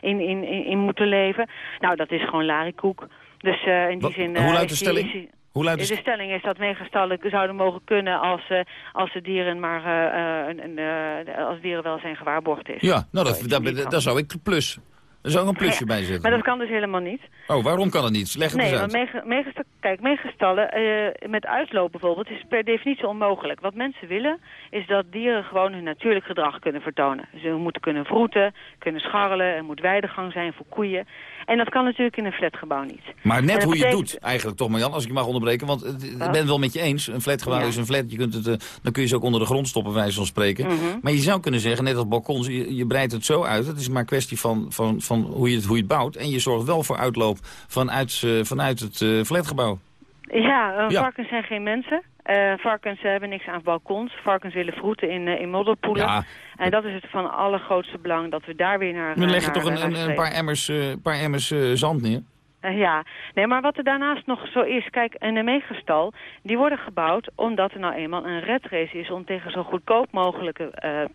in, in, in, in moeten leven. Nou, dat is gewoon larikoek. Dus eh, in die zin... hoe eh, luidt is de stelling? Hoe luidt de de stelling is dat meegestallen zouden mogen kunnen als, eh, als de dieren maar eh, eh, een, een, eh, als dierenwelzijn gewaarborgd is. Ja, nou, dat, dat, daar zou ik plus. Er zou ook een plusje Ja, bij zitten. Maar dat kan dus helemaal niet. Oh, waarom kan het niet? Leg het Nee, eens uit. meegesta- kijk, meegestallen eh, met uitloop bijvoorbeeld is per definitie onmogelijk. Wat mensen willen is dat dieren gewoon hun natuurlijk gedrag kunnen vertonen. Ze moeten kunnen vroeten, kunnen scharrelen, er moet weidegang zijn voor koeien. En dat kan natuurlijk in een flatgebouw niet. Maar net hoe je het doet, eigenlijk toch Marjan, als ik je mag onderbreken. Want eh, ik ben het wel met je eens. Een flatgebouw Ja. is een flat. Je kunt het, eh, dan kun je ze ook onder de grond stoppen, wijze van spreken. Mhm. Maar je zou kunnen zeggen, net als balkons, je, je breidt het zo uit. Het is maar een kwestie van, van, van hoe, je het, hoe je het bouwt. En je zorgt wel voor uitloop vanuit, eh, vanuit het eh, flatgebouw. Ja, eh, Ja. varkens zijn geen mensen. Eh, varkens hebben niks aan balkons. Varkens willen vroeten in, eh, in modderpoelen. Ja. En dat is het van allergrootste belang dat we daar weer naar... Dan eh, leg je naar- toch een, een, paar emmers, eh, paar emmers eh, zand neer. Eh, ja, nee, maar wat er daarnaast nog zo is, kijk, een megastal, die worden gebouwd omdat er nou eenmaal een redrace is om tegen zo goedkoop mogelijke eh, eh,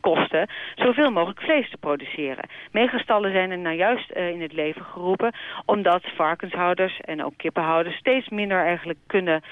kosten zoveel mogelijk vlees te produceren. Megastallen zijn er nou juist in het leven geroepen omdat varkenshouders en ook kippenhouders steeds minder eigenlijk kunnen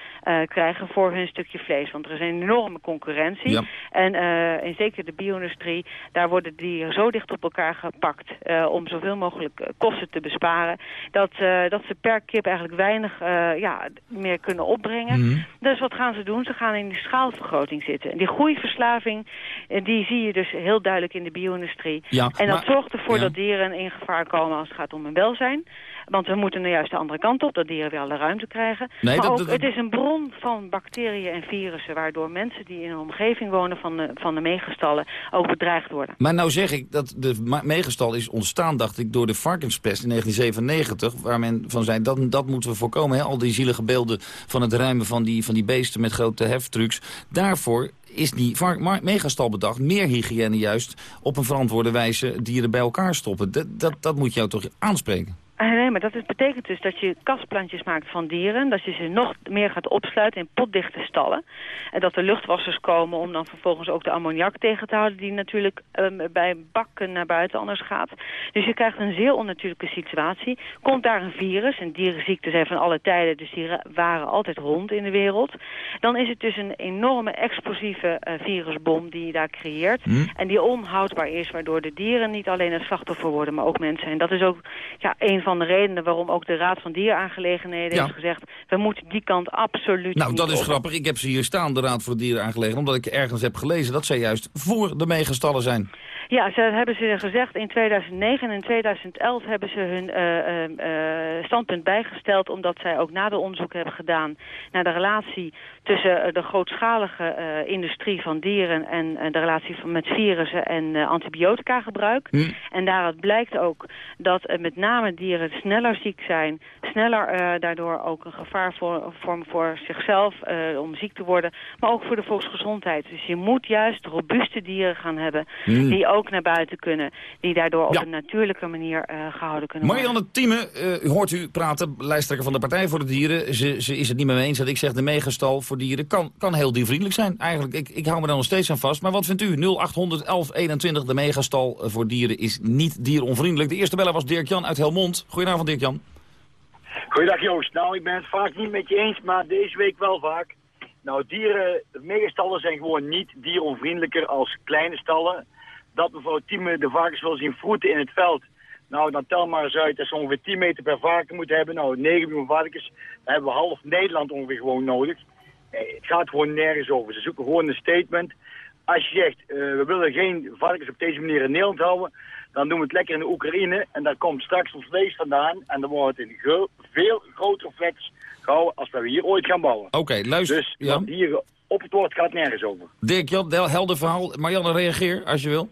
krijgen voor hun stukje vlees. Want er is een enorme concurrentie. Ja. En, en zeker de bio-industrie, daar worden dieren zo dicht op elkaar gepakt om zoveel mogelijk kosten te besparen, dat, eh, dat ze per kip eigenlijk weinig eh, ja, meer kunnen opbrengen. Mhm. Dus wat gaan ze doen? Ze gaan in die schaalvergroting zitten. En die groeiverslaving, eh, die zie je dus heel duidelijk in de bio-industrie. Ja, en dat maar- zorgt ervoor ja. dat dieren in gevaar komen als het gaat om hun welzijn. Want we moeten nou juist de andere kant op, dat dieren weer alle ruimte krijgen. Nee, maar dat- ook, dat- het is een bron van bacteriën en virussen... waardoor mensen die in een omgeving wonen van de, van de meegestallen ook bedreigd worden. Maar nou zeg ik dat de megastal is ontstaan, dacht ik, door de varkenspest in 1997. Waar men van zei, dat, dat moeten we voorkomen. Hè? Al die zielige beelden van het ruimen van die, van die beesten met grote heftrucks. Daarvoor is die megastal bedacht. Meer hygiëne juist op een verantwoorde wijze dieren bij elkaar stoppen. Dat, dat, dat moet jou toch aanspreken? Ah, nee, maar dat betekent dus dat je kastplantjes maakt van dieren. Dat je ze nog meer gaat opsluiten in potdichte stallen. En dat er luchtwassers komen om dan vervolgens ook de ammoniak tegen te houden... die natuurlijk ehm, bij bakken naar buiten anders gaat. Dus je krijgt een zeer onnatuurlijke situatie. Komt daar een virus, en dierenziekten zijn van alle tijden... dus die ra- waren altijd rond in de wereld. Dan is het dus een enorme explosieve eh, virusbom die je daar creëert. Hm. En die onhoudbaar is, waardoor de dieren niet alleen het slachtoffer worden... maar ook mensen. En dat is ook ja, een van van de redenen waarom ook de Raad van Dieraangelegenheden Ja. heeft gezegd... we moeten die kant absoluut Nou, dat is op. grappig. Ik heb ze hier staan, de Raad voor de Dieren aangelegenheden, omdat ik ergens heb gelezen dat zij juist voor de megastallen zijn. Ja, ze hebben ze gezegd in 2009 en in 2011 hebben ze hun eh, eh, eh, standpunt bijgesteld... omdat zij ook nader onderzoek hebben gedaan naar de relatie tussen eh, de grootschalige industrie van dieren... en de relatie van, met virussen en antibiotica gebruik. En daaruit blijkt ook dat met name dieren sneller ziek zijn... sneller daardoor ook een gevaar voor, vormen voor zichzelf eh, om ziek te worden... maar ook voor de volksgezondheid. Dus je moet juist robuuste dieren gaan hebben... Hmm. die ook naar buiten kunnen. Die daardoor op Ja. een natuurlijke manier eh, gehouden kunnen worden. Marianne Thieme, eh, u hoort u praten, lijsttrekker van de Partij voor de Dieren. Ze, ze is het niet met me eens dat ik zeg de megastal voor dieren kan, kan heel diervriendelijk zijn. Eigenlijk, ik, ik hou me daar nog steeds aan vast. Maar wat vindt u? 0800 1121, de megastal eh, voor dieren is niet dieronvriendelijk. De eerste beller was Dirk-Jan uit Helmond. Goedenavond Dirk-Jan. Goeiedag Joost. Nou, ik ben het vaak niet met je eens, maar deze week wel vaak. Nou, dieren, megastallen zijn gewoon niet dieronvriendelijker als kleine stallen. Dat mevrouw Thieme de varkens wil zien vroeten in het veld. Nou, dan tel maar eens uit dat ze ongeveer 10 meter per varken moeten hebben. Nou, 9 miljoen varkens, dan hebben we half Nederland ongeveer gewoon nodig. Nee, het gaat gewoon nergens over. Ze zoeken gewoon een statement. Als je zegt, eh, we willen geen varkens op deze manier in Nederland houden, dan doen we het lekker in de Oekraïne. En daar komt straks ons vlees vandaan. En dan wordt het in veel grotere flats gehouden als we hier ooit gaan bouwen. Oké, luister. Dus ja. dieren op het woord gaat nergens over. Dirk-Jan, hel- helder verhaal. Marianne, reageer als je wil.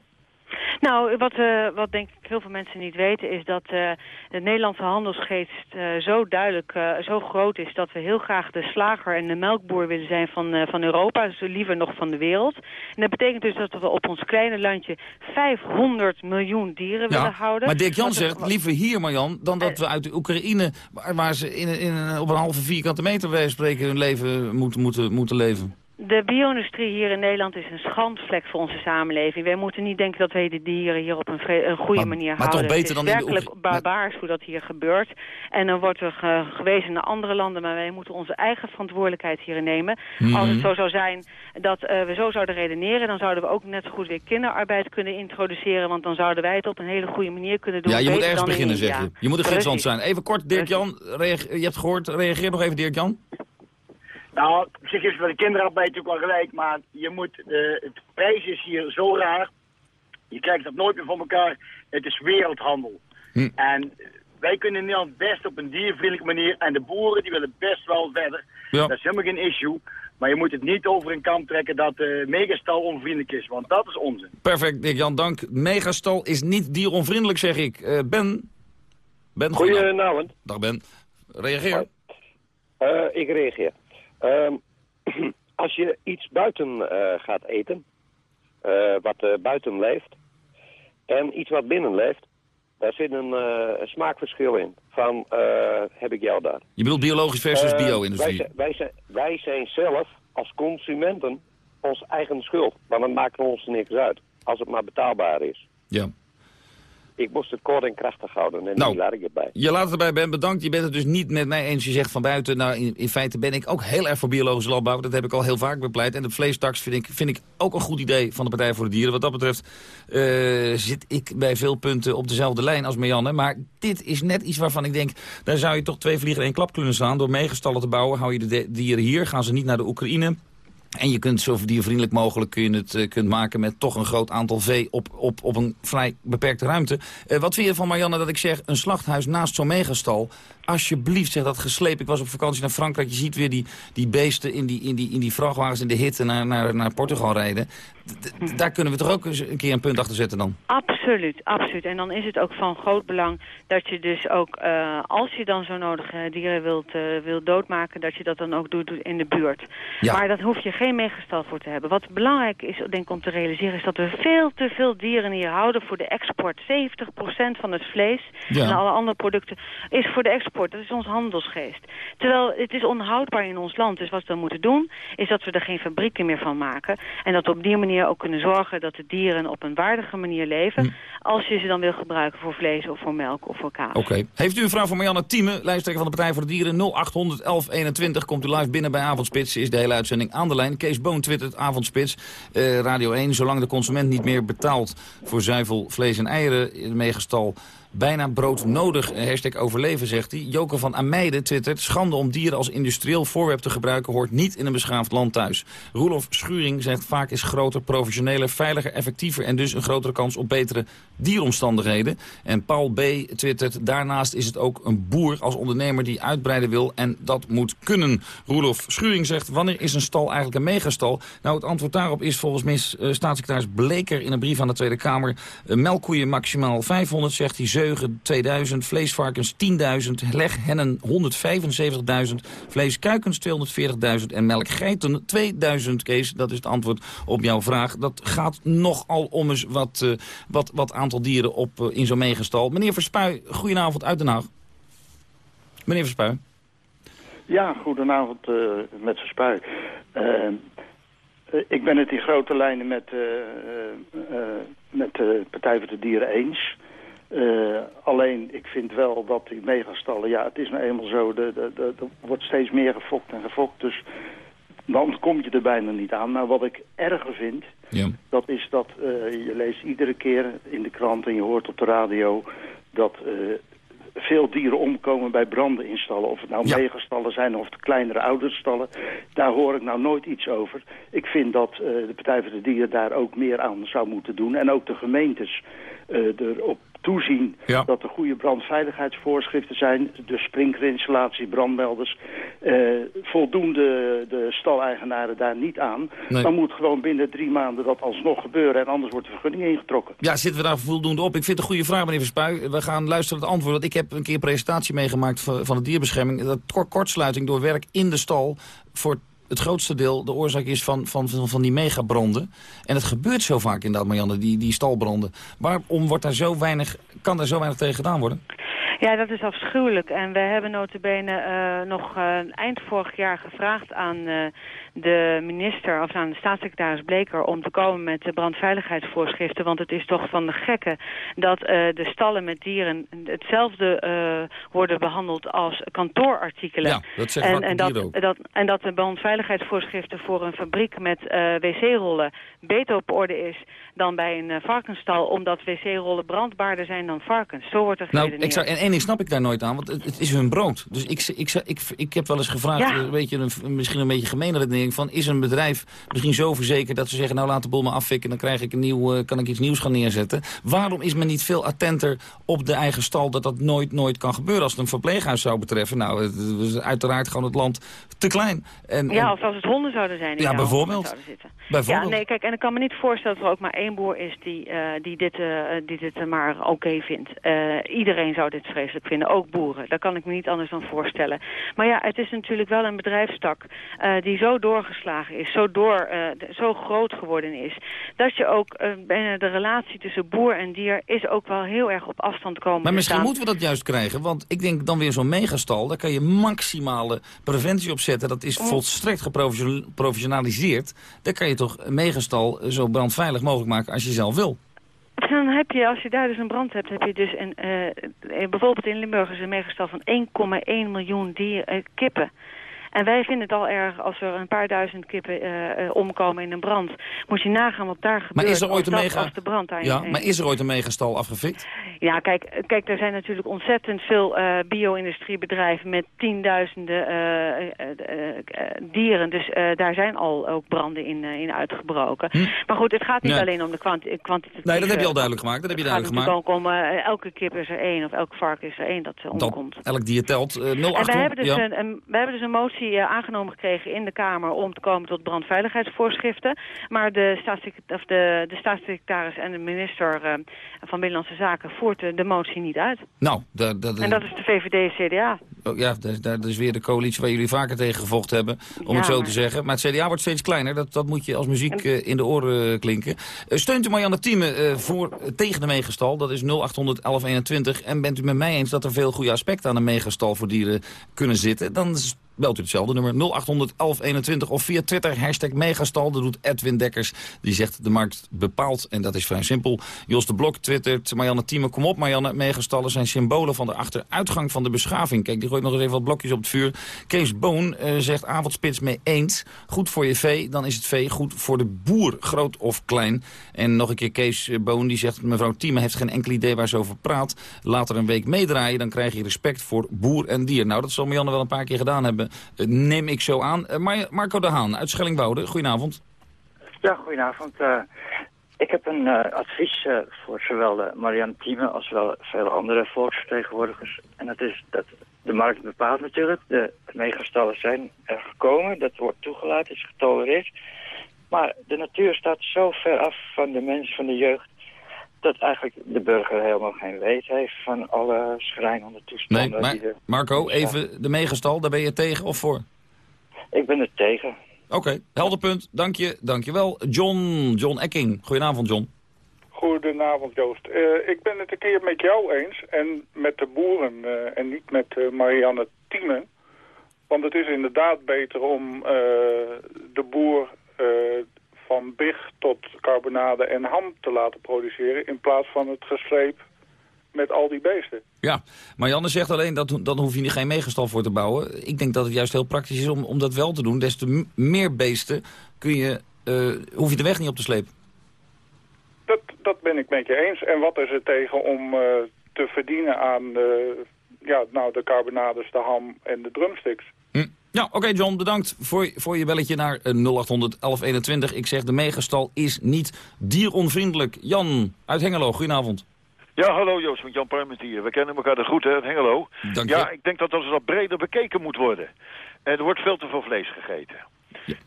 Nou, wat, eh, wat denk ik heel veel mensen niet weten is dat eh, de Nederlandse handelsgeest eh, zo duidelijk, zo groot is dat we heel graag de slager en de melkboer willen zijn van, van Europa, zo liever nog van de wereld. En dat betekent dus dat we op ons kleine landje 500 miljoen dieren willen houden. maar Dirk-Jan Wat er- zegt liever hier, Marjan, dan dat we uit de Oekraïne... waar, waar ze in, in, een- op een halve vierkante meter bij spreken hun leven moeten, moeten, moeten leven. De bio-industrie hier in Nederland is een schandvlek voor onze samenleving. Wij moeten niet denken dat wij de dieren hier op een, goede manier maar toch houden. beter dan het in is de werkelijk barbaars hoe dat hier gebeurt. En dan wordt er ge- gewezen naar andere landen, maar wij moeten onze eigen verantwoordelijkheid hierin nemen. Mhm. Als het zo zou zijn dat eh, we zo zouden redeneren, dan zouden we ook net zo goed weer kinderarbeid kunnen introduceren, want dan zouden wij het op een hele goede manier kunnen doen. Ja, je moet ergens in beginnen, zeg India. je. Je moet Precies. zijn. Even kort, Dirk-Jan, je hebt gehoord, reageer nog even, Dirk-Jan. Nou, op zich is het bij de kinderarbeid natuurlijk wel gelijk, maar je moet, eh, het prijs is hier zo raar. Je krijgt dat nooit meer van elkaar. Het is wereldhandel. Hm. En wij kunnen in Nederland best op een diervriendelijke manier. En de boeren die willen best wel verder. Ja. Dat is helemaal geen issue. Maar je moet het niet over een kam trekken dat de megastal onvriendelijk is. Want dat is onzin. Perfect, Dirk-Jan, dank. Megastal is niet dieronvriendelijk, zeg ik. Eh, ben? Ben, goedenavond. Dag Ben. Reageer. Eh, ik reageer. Ehm, als je iets buiten eh, gaat eten, eh, wat eh, buiten leeft, en iets wat binnen leeft, daar zit een, een smaakverschil in. Van, eh, heb ik jou daar. Je bedoelt biologisch versus Eh, bio-industrie. Wij, zijn- wij, zijn, wij zijn zelf als consumenten ons eigen schuld. Want het maakt ons niks uit. Als het maar betaalbaar is. Ja. Ik moest het kort en krachtig houden en Nou, die laat ik erbij. Je laat het erbij, Ben. Bedankt. Je bent het dus niet met mij eens. Je zegt van buiten. Nou, in, in feite ben ik ook heel erg voor biologische landbouw. Dat heb ik al heel vaak bepleit. En de vleestaks vind ik, vind ik ook een goed idee van de Partij voor de Dieren. Wat dat betreft eh, zit ik bij veel punten op dezelfde lijn als Marianne. Maar dit is net iets waarvan ik denk... daar zou je toch twee vliegen in één klap kunnen slaan. Door meegestallen te bouwen hou je de dieren hier. Gaan ze niet naar de Oekraïne. En je kunt zo diervriendelijk mogelijk kun je het eh, kunt maken met toch een groot aantal vee op, op, op een vrij beperkte ruimte. Eh, wat vind je van Marianne dat ik zeg een slachthuis naast zo'n megastal? Alsjeblieft zeg dat geslepen. Ik was op vakantie naar Frankrijk. Je ziet weer die, die beesten in die, in, die, in die vrachtwagens in de hitte naar, naar, naar Portugal rijden. D- daar kunnen we toch ook eens een keer een punt achter zetten dan? Absoluut, absoluut. En dan is het ook van groot belang dat je dus ook, eh, als je dan zo nodig dieren wilt, eh, wilt doodmaken, dat je dat dan ook doet in de buurt. Ja. Maar daar hoef je geen meegestal voor te hebben. Wat belangrijk is, denk ik, om te realiseren, is dat we veel te veel dieren hier houden voor de export. 70% van het vlees Ja. en alle andere producten is voor de export. Dat is ons handelsgeest. Terwijl het is onhoudbaar in ons land. Dus wat we dan moeten doen, is dat we er geen fabrieken meer van maken. En dat we op die manier ook kunnen zorgen dat de dieren op een waardige manier leven. Als je ze dan wil gebruiken voor vlees of voor melk of voor kaas. Oké. Heeft u een vraag voor Marianne Thieme, lijsttrekker van de Partij voor de Dieren? 0800 1121 komt u live binnen bij Avondspits. Is de hele uitzending aan de lijn. Kees Boon twittert Avondspits. Eh, Radio 1, zolang de consument niet meer betaalt voor zuivel, vlees en eieren in de megastal... bijna broodnodig. Eh, Hashtag overleven, zegt hij. Joke van Ameide twittert... schande om dieren als industrieel voorwerp te gebruiken... hoort niet in een beschaafd land thuis. Roelof Schuring zegt vaak is groter, professioneler, veiliger, effectiever... en dus een grotere kans op betere dieromstandigheden. En Paul B. twittert... daarnaast is het ook een boer als ondernemer die uitbreiden wil... en dat moet kunnen. Roelof Schuring zegt... wanneer is een stal eigenlijk een megastal? Nou, het antwoord daarop is volgens mij eh, staatssecretaris Bleker... in een brief aan de Tweede Kamer... eh, melkkoeien maximaal 500, zegt hij, zeugen 2000, vleesvarkens 10.000, leghennen 175.000, vleeskuikens 240.000 en melkgeiten 2000, Kees. Dat is het antwoord op jouw vraag. Dat gaat nogal om eens wat, eh, wat, wat aantal dieren op, eh, in zo'n megastal. Meneer Verspuy, goedenavond uit Den Haag. Meneer Verspuy. Ja, goedenavond eh, met Verspuy. Eh, eh, ik ben het in grote lijnen met, met de Partij voor de Dieren eens. Eh, alleen, ik vind wel dat die megastallen, ja, het is nou eenmaal zo, er wordt steeds meer gefokt en gefokt, dus dan kom je er bijna niet aan. Maar wat ik erger vind, Ja. dat is dat eh, je leest iedere keer in de krant en je hoort op de radio dat eh, veel dieren omkomen bij branden in stallen. Of het nou megastallen zijn of de kleinere ouderstallen. Daar hoor ik nou nooit iets over. Ik vind dat de Partij voor de Dieren daar ook meer aan zou moeten doen. En ook de gemeentes eh, erop toezien dat er goede brandveiligheidsvoorschriften zijn. De sprinklerinstallatie, brandmelders. eh, voldoen de, de staleigenaren daar niet aan. Nee. Dan moet gewoon binnen drie maanden dat alsnog gebeuren. En anders wordt de vergunning ingetrokken. Ja, zitten we daar voldoende op? Ik vind het een goede vraag, meneer Verspuy. We gaan luisteren naar het antwoord. Want ik heb een keer een presentatie meegemaakt van, de dierbescherming. Dat kort- kortsluiting door werk in de stal voor het grootste deel de oorzaak is van, van, van, van die megabranden. En het gebeurt zo vaak inderdaad, Marianne, die, die stalbranden. Waarom wordt daar zo weinig, kan daar zo weinig tegen gedaan worden? Ja, dat is afschuwelijk. En we hebben notabene eh nog eh, eind vorig jaar gevraagd aan eh, de minister, of aan de staatssecretaris Bleker, om te komen met de brandveiligheidsvoorschriften. Want het is toch van de gekke dat de stallen met dieren hetzelfde worden behandeld als kantoorartikelen. Ja, dat zeggen en, en, dat, dat, en dat de brandveiligheidsvoorschriften voor een fabriek met wc-rollen beter op orde is dan bij een varkensstal, omdat wc-rollen brandbaarder zijn dan varkens. Zo wordt er Nou, één ding snap ik daar nooit aan, want het, het is hun brood. Dus ik, ik, ik, ik, ik heb wel eens gevraagd, Ja. eh, een beetje een, misschien een beetje gemene redenering van... is een bedrijf misschien zo verzekerd dat ze zeggen... nou, laat de boel maar afvikken, dan krijg ik een nieuw, eh, kan ik iets nieuws gaan neerzetten. Waarom is men niet veel attenter op de eigen stal dat dat nooit, nooit kan gebeuren? Als het een verpleeghuis zou betreffen, nou, het is uiteraard gewoon het land te klein. En, Ja, of als het honden zouden zijn die Ja, bijvoorbeeld. zouden zitten. Bijvoorbeeld. Ja, nee, kijk, en ik kan me niet voorstellen dat er ook maar één boer is die, eh, die dit, eh, die dit maar oké vindt. Iedereen zou dit vreselijk vinden, ook boeren. Daar kan ik me niet anders dan voorstellen. Maar ja, het is natuurlijk wel een bedrijfstak eh, die zo doorgeslagen is, zo, door, eh, zo groot geworden is, dat je ook bijna de relatie tussen boer en dier is ook wel heel erg op afstand komen Maar misschien moeten we dat juist krijgen. Want ik denk dan weer zo'n megastal. Daar kan je maximale preventie op zetten. Dat is volstrekt geprofessionaliseerd. Daar kan je toch een megastal zo brandveilig mogelijk maken als je zelf wil. Dan heb je, als je daar dus een brand hebt, heb je dus een, eh, bijvoorbeeld in Limburg is een megastal van 1,1 miljoen dier, eh, kippen. En wij vinden het al erg als er een paar duizend kippen eh, eh, omkomen in een brand. Moet je nagaan wat daar gebeurt Maar is er ooit een dat- mega... als de brand daar ja, maar is er ooit een megastal afgefikt? Ja, kijk, kijk, er zijn natuurlijk ontzettend veel eh, bio-industriebedrijven met tienduizenden dieren. Dus daar zijn al ook branden in, in uitgebroken. Maar goed, het gaat niet Nee. alleen om de kwanti kwantiteit. Nee, dat heb je al duidelijk gemaakt. Dat heb je Het gaat duidelijk natuurlijk gemaakt. ook om, eh, elke kip is er één of elk varken is er één dat Dat omkomt. elk dier telt. Eh, 0800, En wij hebben, dus ja. een, een- wij hebben dus een motie eh, aangenomen gekregen in de Kamer om te komen tot brandveiligheidsvoorschriften. Maar de, staatssecret- of de, de staatssecretaris en de minister eh, van Binnenlandse Zaken voert de, de motie niet uit. Nou, daar, daar, En dat is de VVD en CDA. Oh, ja, dat, dat is weer de coalitie waar jullie vaker tegen gevochten hebben, om Ja, het zo maar- te zeggen. Maar het CDA wordt steeds kleiner, dat, dat moet je als muziek eh, in de oren klinken. Steunt u Marianne Thieme voor, tegen de megastal, dat is 0800 1121. En bent u met mij eens dat er veel goede aspecten aan een megastal voor dieren kunnen zitten, dan belt u hetzelfde nummer 0800 1121 of via Twitter hashtag Megastal. Dat doet Edwin Dekkers. Die zegt de markt bepaalt en dat is vrij simpel. Jos de Blok twittert Marianne Thieme, kom op Marianne. Megastallen zijn symbolen van de achteruitgang van de beschaving. Kijk, die gooit nog eens even wat blokjes op het vuur. Kees Boon eh, zegt avondspits mee eens. Goed voor je vee, dan is het vee goed voor de boer, groot of klein. En nog een keer Kees Boon, die zegt mevrouw Thieme heeft geen enkel idee waar ze over praat. Laat er een week meedraaien, dan krijg je respect voor boer en dier. Nou, dat zal Marianne wel een paar keer gedaan hebben. Eh, neem ik zo aan. Eh, Mar Marco de Haan uit Schellingwoude, goedenavond. Ja, goedenavond. Eh, ik heb een advies voor zowel Marianne Thieme als wel veel andere volksvertegenwoordigers. En dat is dat de markt bepaalt natuurlijk. De megastallen zijn er gekomen, dat wordt toegelaten, is getolereerd. Maar de natuur staat zo ver af van de mensen, van de jeugd... dat eigenlijk de burger helemaal geen weet heeft van alle schrijnende Nee, toestanden. maar die er... Marco, even de megastal, daar ben je tegen of voor? Ik ben er tegen. Oké, helder punt. Dank je, dank je wel. John, John Ecking. Goedenavond, John. Goedenavond Joost. Eh, ik ben het een keer met jou eens en met de boeren eh, en niet met eh, Marianne Thieme. Want het is inderdaad beter om eh, de boer eh, van big tot carbonade en ham te laten produceren... in plaats van het gesleep met al die beesten. Ja, Marianne zegt alleen dat dan hoef je geen megastal voor te bouwen. Ik denk dat het juist heel praktisch is om, om dat wel te doen. Des te meer beesten kun je, eh, hoef je de weg niet op te slepen. Dat, dat ben ik met je eens. En wat is er tegen om eh, te verdienen aan ja, nou, de carbonades, de ham en de drumsticks? Ja, oké John, bedankt voor, voor je belletje naar eh, 0800 1121. Ik zeg de megastal is niet dieronvriendelijk. Jan uit Hengelo, goedenavond. Ja, hallo Joost, met Jan Parment hier. We kennen elkaar er goed, hè, Hengelo. Dank je. ja, ik denk dat dat wat breder bekeken moet worden. Eh, er wordt veel te veel vlees gegeten.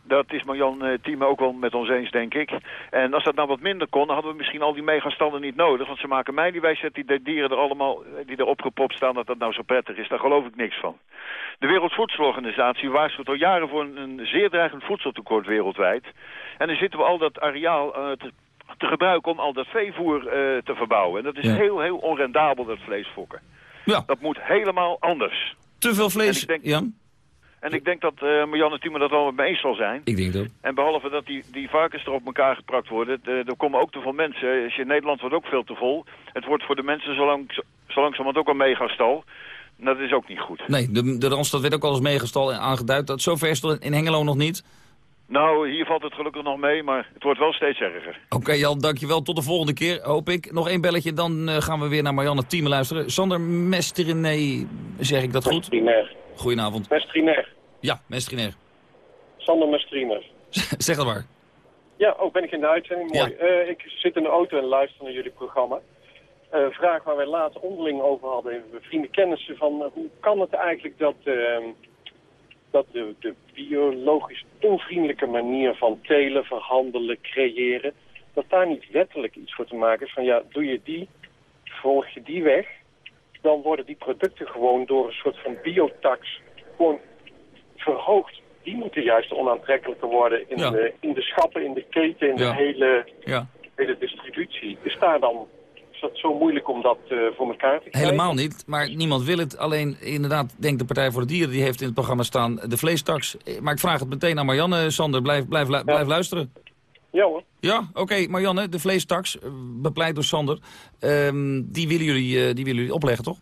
Dat is Marjan uh, Thieme ook wel met ons eens, denk ik. En als dat nou wat minder kon, dan hadden we misschien al die megastallen niet nodig. Want ze maken mij die wijs dat die de dieren er allemaal, eh, die er opgepopt staan, dat dat nou zo prettig is. Daar geloof ik niks van. De Wereldvoedselorganisatie waarschuwt al jaren voor een, een zeer dreigend voedseltekort wereldwijd. En dan zitten we al dat areaal eh, te, te gebruiken om al dat veevoer eh, te verbouwen. En dat is Ja. heel, heel onrendabel, dat vleesfokken. Ja. Dat moet helemaal anders. Te veel vlees, Jan? En ik denk dat uh, Marianne Thieme dat wel met me eens zal zijn. Ik denk dat. En behalve dat die, die varkens er op elkaar geprakt worden, de- er komen ook te veel mensen. Als je in Nederland wordt ook veel te vol. Het wordt voor de mensen zo, lang, zo langzamerhand ook een megastal. En dat is ook niet goed. Nee, de, de Randstad werd ook al eens meegestal en aangeduid. Dat zover is het in Hengelo nog niet. Nou, hier valt het gelukkig nog mee, maar het wordt wel steeds erger. Oké Jan, dankjewel. Tot de volgende keer, hoop ik. Nog één belletje, dan eh, gaan we weer naar Marianne Thieme luisteren. Sander Mestriné, zeg ik dat goed? Goedenavond. Mestriner. Ja, Mestriner. Sander Mestriner. zeg dat maar. Ja, ook ben ik in de uitzending. Mooi. Eh, ik zit in de auto en luister naar jullie programma. Eh, vraag waar wij laatst onderling over hadden, vrienden kennissen, van eh, hoe kan het eigenlijk dat, ehm, dat de, de biologisch onvriendelijke manier van telen, verhandelen, creëren, dat daar niet wettelijk iets voor te maken is van ja, doe je die, volg je die weg, dan worden die producten gewoon door een soort van biotax gewoon verhoogd. Die moeten juist onaantrekkelijker worden in, Ja. de, in de schappen, in de keten, in Ja. de hele, Ja. hele distributie. Is daar dan is dat zo moeilijk om dat eh, voor elkaar te krijgen? Helemaal niet, maar niemand wil het. Alleen inderdaad, denkt de Partij voor de Dieren, die heeft in het programma staan de vleestaks. Eh, Maar ik vraag het meteen aan Marianne, Sander, blijf, blijf, lu- blijf luisteren. Ja hoor. Ja, oké, Marianne, de vleestaks, eh, bepleit door Sander, ehm, die, willen jullie, eh, die willen jullie opleggen, toch?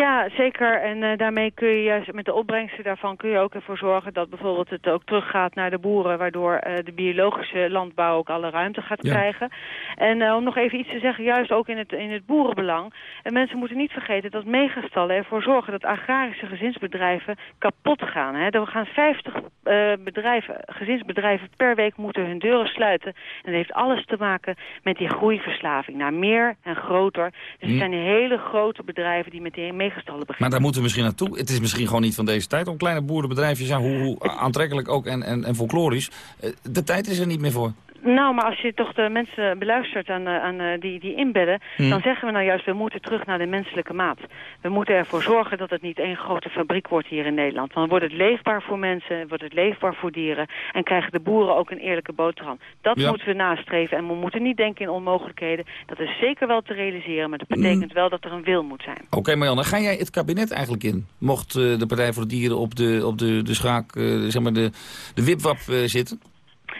Ja, zeker. En eh, daarmee kun je juist met de opbrengsten daarvan kun je ook ervoor zorgen dat bijvoorbeeld het ook teruggaat naar de boeren, waardoor eh, de biologische landbouw ook alle ruimte gaat Ja. krijgen. En eh, om nog even iets te zeggen, juist ook in het, in het boerenbelang. En mensen moeten niet vergeten dat megastallen ervoor zorgen dat agrarische gezinsbedrijven kapot gaan. Hè. Er gaan 50 eh, bedrijven, gezinsbedrijven per week moeten hun deuren sluiten. En dat heeft alles te maken met die groeiverslaving naar meer en groter. Dus Hm. er zijn hele grote bedrijven die met die beginnen. Maar daar moeten we misschien naartoe. Het is misschien gewoon niet van deze tijd om kleine boerenbedrijfjes zijn, hoe, hoe aantrekkelijk ook en, en, en folklorisch. Eh, De tijd is er niet meer voor. Nou, maar als je toch de mensen beluistert aan, eh, aan eh, die, die inbedden... Hmm. dan zeggen we nou juist, we moeten terug naar de menselijke maat. We moeten ervoor zorgen dat het niet één grote fabriek wordt hier in Nederland. Dan wordt het leefbaar voor mensen, wordt het leefbaar voor dieren... en krijgen de boeren ook een eerlijke boterham. Dat Ja. moeten we nastreven en we moeten niet denken in onmogelijkheden. Dat is zeker wel te realiseren, maar dat betekent wel dat er een wil moet zijn. Oké Marianne, ga jij het kabinet eigenlijk in? Mocht eh, de Partij voor de Dieren op de, op de, de schaak, zeg maar de, de wipwap zitten?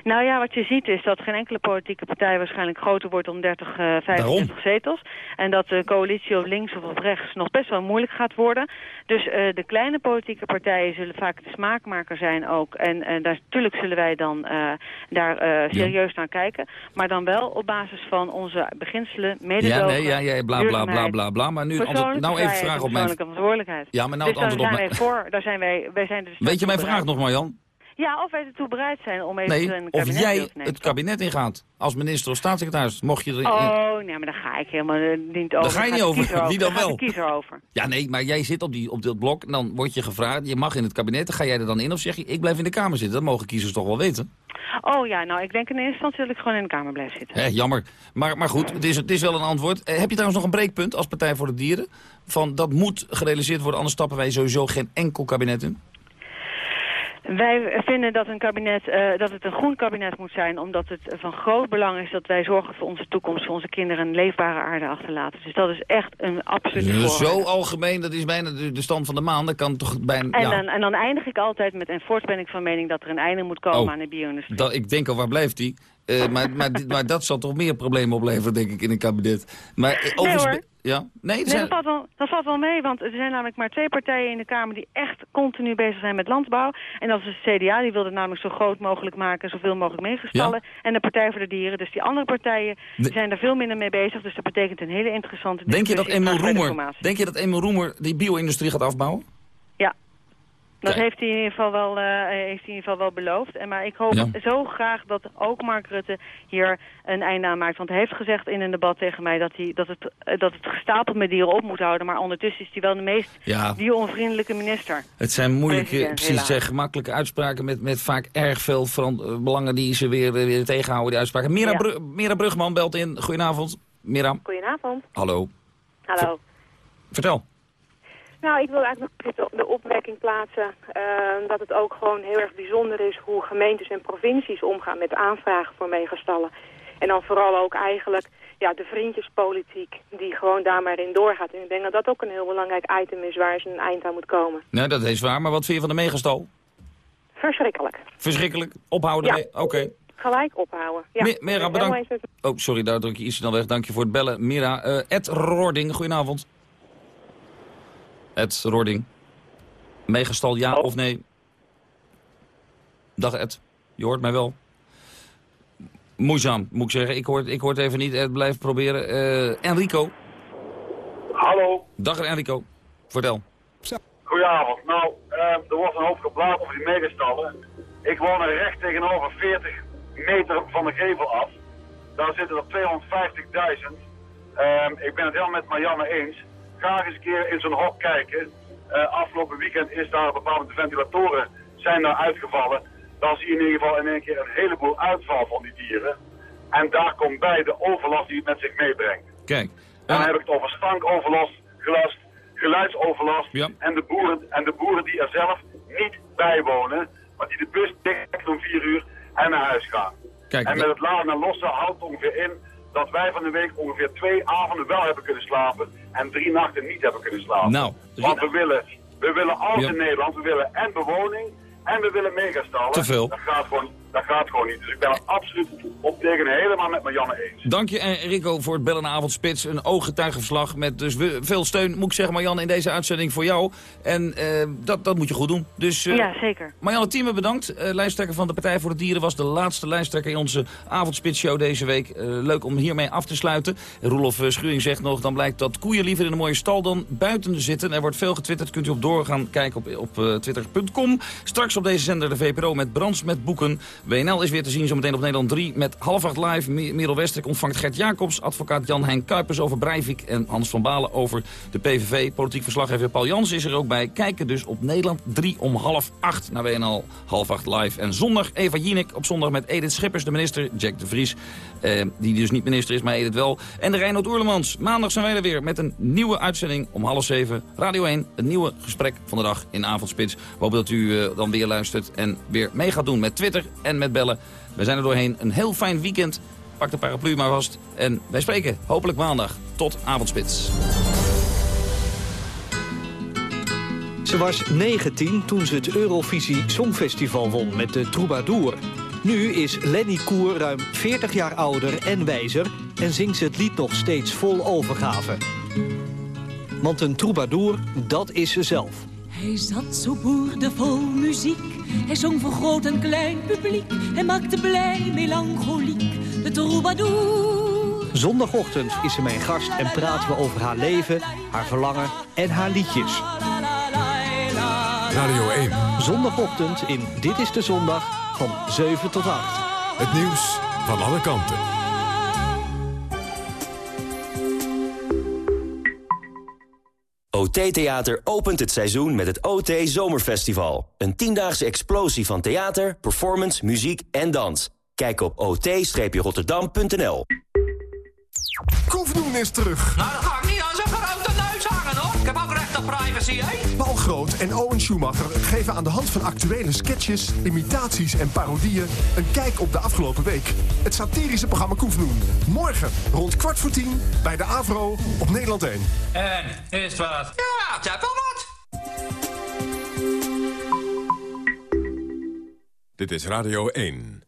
Nou ja, wat je ziet is dat geen enkele politieke partij waarschijnlijk groter wordt dan 30, eh 25 zetels. En dat de coalitie op links of op rechts nog best wel moeilijk gaat worden. Dus eh, de kleine politieke partijen zullen vaak de smaakmaker zijn ook. En eh, daar, natuurlijk zullen wij dan eh, daar eh, serieus naar kijken. Maar dan wel op basis van onze beginselen, mededogen, Ja, nee, ja, ja, bla bla bla bla bla. Maar nu het antwoord, nou even vragen en op mijn... persoonlijke verantwoordelijkheid. Ja, maar nou dus het daar antwoord zijn op wij mijn... voor, daar zijn wij, wij zijn dus Weet je mijn vraag nog Marjan? Ja, of wij ertoe bereid zijn om even Nee, een of kabinet jij te nemen. het kabinet ingaat als minister of staatssecretaris. Mocht je er... Oh, nee, maar daar ga ik helemaal eh, niet over. Daar ga je niet over. Wie dan wel? kiezer over. Ja, nee, maar jij zit op, die, op dat blok en dan word je gevraagd... je mag in het kabinet, ga jij er dan in of zeg je... ik blijf in de Kamer zitten? Dat mogen kiezers toch wel weten? Oh ja, nou, ik denk in eerste instantie dat ik gewoon in de Kamer blijf zitten. Hé, jammer. Maar, maar goed, het is, het is wel een antwoord. Eh, heb je trouwens nog een breekpunt als Partij voor de Dieren? Van dat moet gerealiseerd worden, anders stappen wij sowieso geen enkel kabinet in? Wij vinden dat, een kabinet, eh, dat het een groen kabinet moet zijn... omdat het van groot belang is dat wij zorgen voor onze toekomst... voor onze kinderen een leefbare aarde achterlaten. Dus dat is echt een absolute voorwaarde. Zo algemeen, dat is bijna de, de stand van de maan. Dat kan toch bijna... En, ja. dan, en dan eindig ik altijd met... en voorts ben ik van mening dat er een einde moet komen Oh. aan de bio-industrie. Dat, ik denk al, waar blijft die? Eh, maar, maar, dat zal toch meer problemen opleveren, denk ik, in een kabinet. Maar eh, overigens- hoor. Ja? Nee, Nee, zijn... dat, valt wel, dat valt wel mee, want er zijn namelijk maar twee partijen in de Kamer die echt continu bezig zijn met landbouw. En dat is de CDA, die wil het namelijk zo groot mogelijk maken, zoveel mogelijk meegestallen. En de Partij voor de Dieren. Dus die andere partijen die zijn daar veel minder mee bezig. Dus dat betekent een hele interessante Denk je dat Emil Roemer, denk je dat Emil Roemer die bio-industrie gaat afbouwen? Dat heeft hij, in ieder geval wel, eh, heeft hij in ieder geval wel beloofd. En, maar ik hoop Ja. zo graag dat ook Mark Rutte hier een einde aan maakt. Want hij heeft gezegd in een debat tegen mij dat, hij, dat, het, eh, dat het gestapeld met dieren op moet houden. Maar ondertussen is hij wel de meest Ja. dieronvriendelijke minister. Het zijn moeilijke, precies, zijn gemakkelijke uitspraken met, met vaak erg veel eh, belangen die ze weer, weer tegenhouden, die uitspraken. Mira, Ja. Mira Brugman belt in. Goedenavond. Mira, Goedenavond. hallo. Hallo. Vertel. Nou, ik wil eigenlijk nog de opmerking plaatsen eh, dat het ook gewoon heel erg bijzonder is hoe gemeentes en provincies omgaan met aanvragen voor megastallen. En dan vooral ook eigenlijk ja, de vriendjespolitiek die gewoon daar maar in doorgaat. En ik denk dat dat ook een heel belangrijk item is waar eens een eind aan moet komen. Nee, dat is waar, maar wat vind je van de megastal? Verschrikkelijk. Verschrikkelijk. Ophouden Ja. Oké. Gelijk ophouden. Ja, Mi- Mira, bedankt. Oh, sorry, daar druk je iets snel weg. Dank je voor het bellen. Mira, eh, Ed Rording, goedenavond. Ed Rording. Megastal, ja of nee? Dag Ed, je hoort mij wel. Moeizaam, moet ik zeggen. Ik hoor, ik hoor het even niet. Ed, blijf proberen. Eh, Enrico. Hallo. Dag Enrico. Vertel. Goedenavond. Nou, eh, er wordt een hoop geblaad over die megastallen. Ik woon er recht tegenover 40 meter van de gevel af. Daar zitten er 250.000. Ehm, ik ben het helemaal met Marianne eens. Ga eens een keer in zo'n hok kijken. Eh, afgelopen weekend is daar bepaalde ventilatoren zijn daar uitgevallen. Dan zie je in ieder geval in één keer een heleboel uitval van die dieren. En daar komt bij de overlast die het met zich meebrengt. Kijk. Dan heb ik het over stankoverlast, gelast, geluidsoverlast en, de boeren, en de boeren die er zelf niet bij wonen, maar die de bus dicht om vier uur en naar huis gaan. Kijk, en met het laden en lossen houdt ongeveer in dat wij van de week ongeveer twee avonden wel hebben kunnen slapen en drie nachten niet hebben kunnen slapen. Nou, Want we willen, we willen alles Ja. in Nederland, we willen en bewoning en we willen megastallen. Te veel. Dat gaat gewoon, dat gaat gewoon niet. Dus ik ben het absoluut op tegen helemaal met Marianne eens. Dank je Enrico voor het bellen naar Avondspits. Een ooggetuigenverslag met dus veel steun, moet ik zeggen Marianne, in deze uitzending voor jou. En eh, dat, dat moet je goed doen. Dus, eh, Ja, zeker. Marianne Thieme bedankt. Eh, lijsttrekker van de Partij voor de Dieren was de laatste lijsttrekker in onze avondspitsshow deze week. Eh, leuk om hiermee af te sluiten. Roelof eh, Schuring zegt nog, dan blijkt dat koeien liever in een mooie stal dan buiten zitten. Er wordt veel getwitterd, kunt u op doorgaan kijken op, op eh, twitter.com. Straks op deze zender de VPRO met Brands met Boeken. WNL is weer te zien zometeen op Nederland 3 met half acht live. Merel ontvangt Gert Jacobs, advocaat Jan-Hein Kuipers over Breivik... en Hans van Balen over de PVV. Politiek verslaggever Paul Jans is er ook bij. Kijken dus op Nederland 3 om half acht naar WNL half acht live. En zondag Eva Jinek op zondag met Edith Schippers, de minister, Jack de Vries... Eh, die dus niet minister is, maar Edith wel. En de Reinoud Oerlemans. Maandag zijn wij er weer met een nieuwe uitzending om half zeven. Radio 1, een nieuwe gesprek van de dag in Avondspits. We hopen dat u uh, dan weer luistert en weer mee gaat doen met Twitter met bellen. We zijn er doorheen. Een heel fijn weekend. Pak de paraplu maar vast. En wij spreken hopelijk maandag. Tot Avondspits. Ze was 19 toen ze het Eurovisie Songfestival won met de Troubadour. Nu is Lenny Koer ruim 40 jaar ouder en wijzer... en zingt ze het lied nog steeds vol overgave. Want een troubadour, dat is ze zelf. Hij zat zo boerdevol muziek. Hij zong voor groot en klein publiek. Hij maakte blij, melancholiek, de troubadour. Zondagochtend is ze mijn gast en praten we over haar leven, haar verlangen en haar liedjes. Radio 1. Zondagochtend in Dit is de Zondag van 7 tot 8. Het nieuws van alle kanten. OT Theater opent het seizoen met het OT Zomerfestival. Een tiendaagse explosie van theater, performance, muziek en dans. Kijk op ot-rotterdam.nl Koefdoen is terug. Nou, dat ga ik niet privacy, hè? Paul Groot en Owen Schumacher geven aan de hand van actuele sketches, imitaties en parodieën een kijk op de afgelopen week. Het satirische programma Koefdoen. Morgen rond kwart voor tien bij de Avro op Nederland 1. En, is het wat? Ja, het is wel wat. Dit is Radio 1.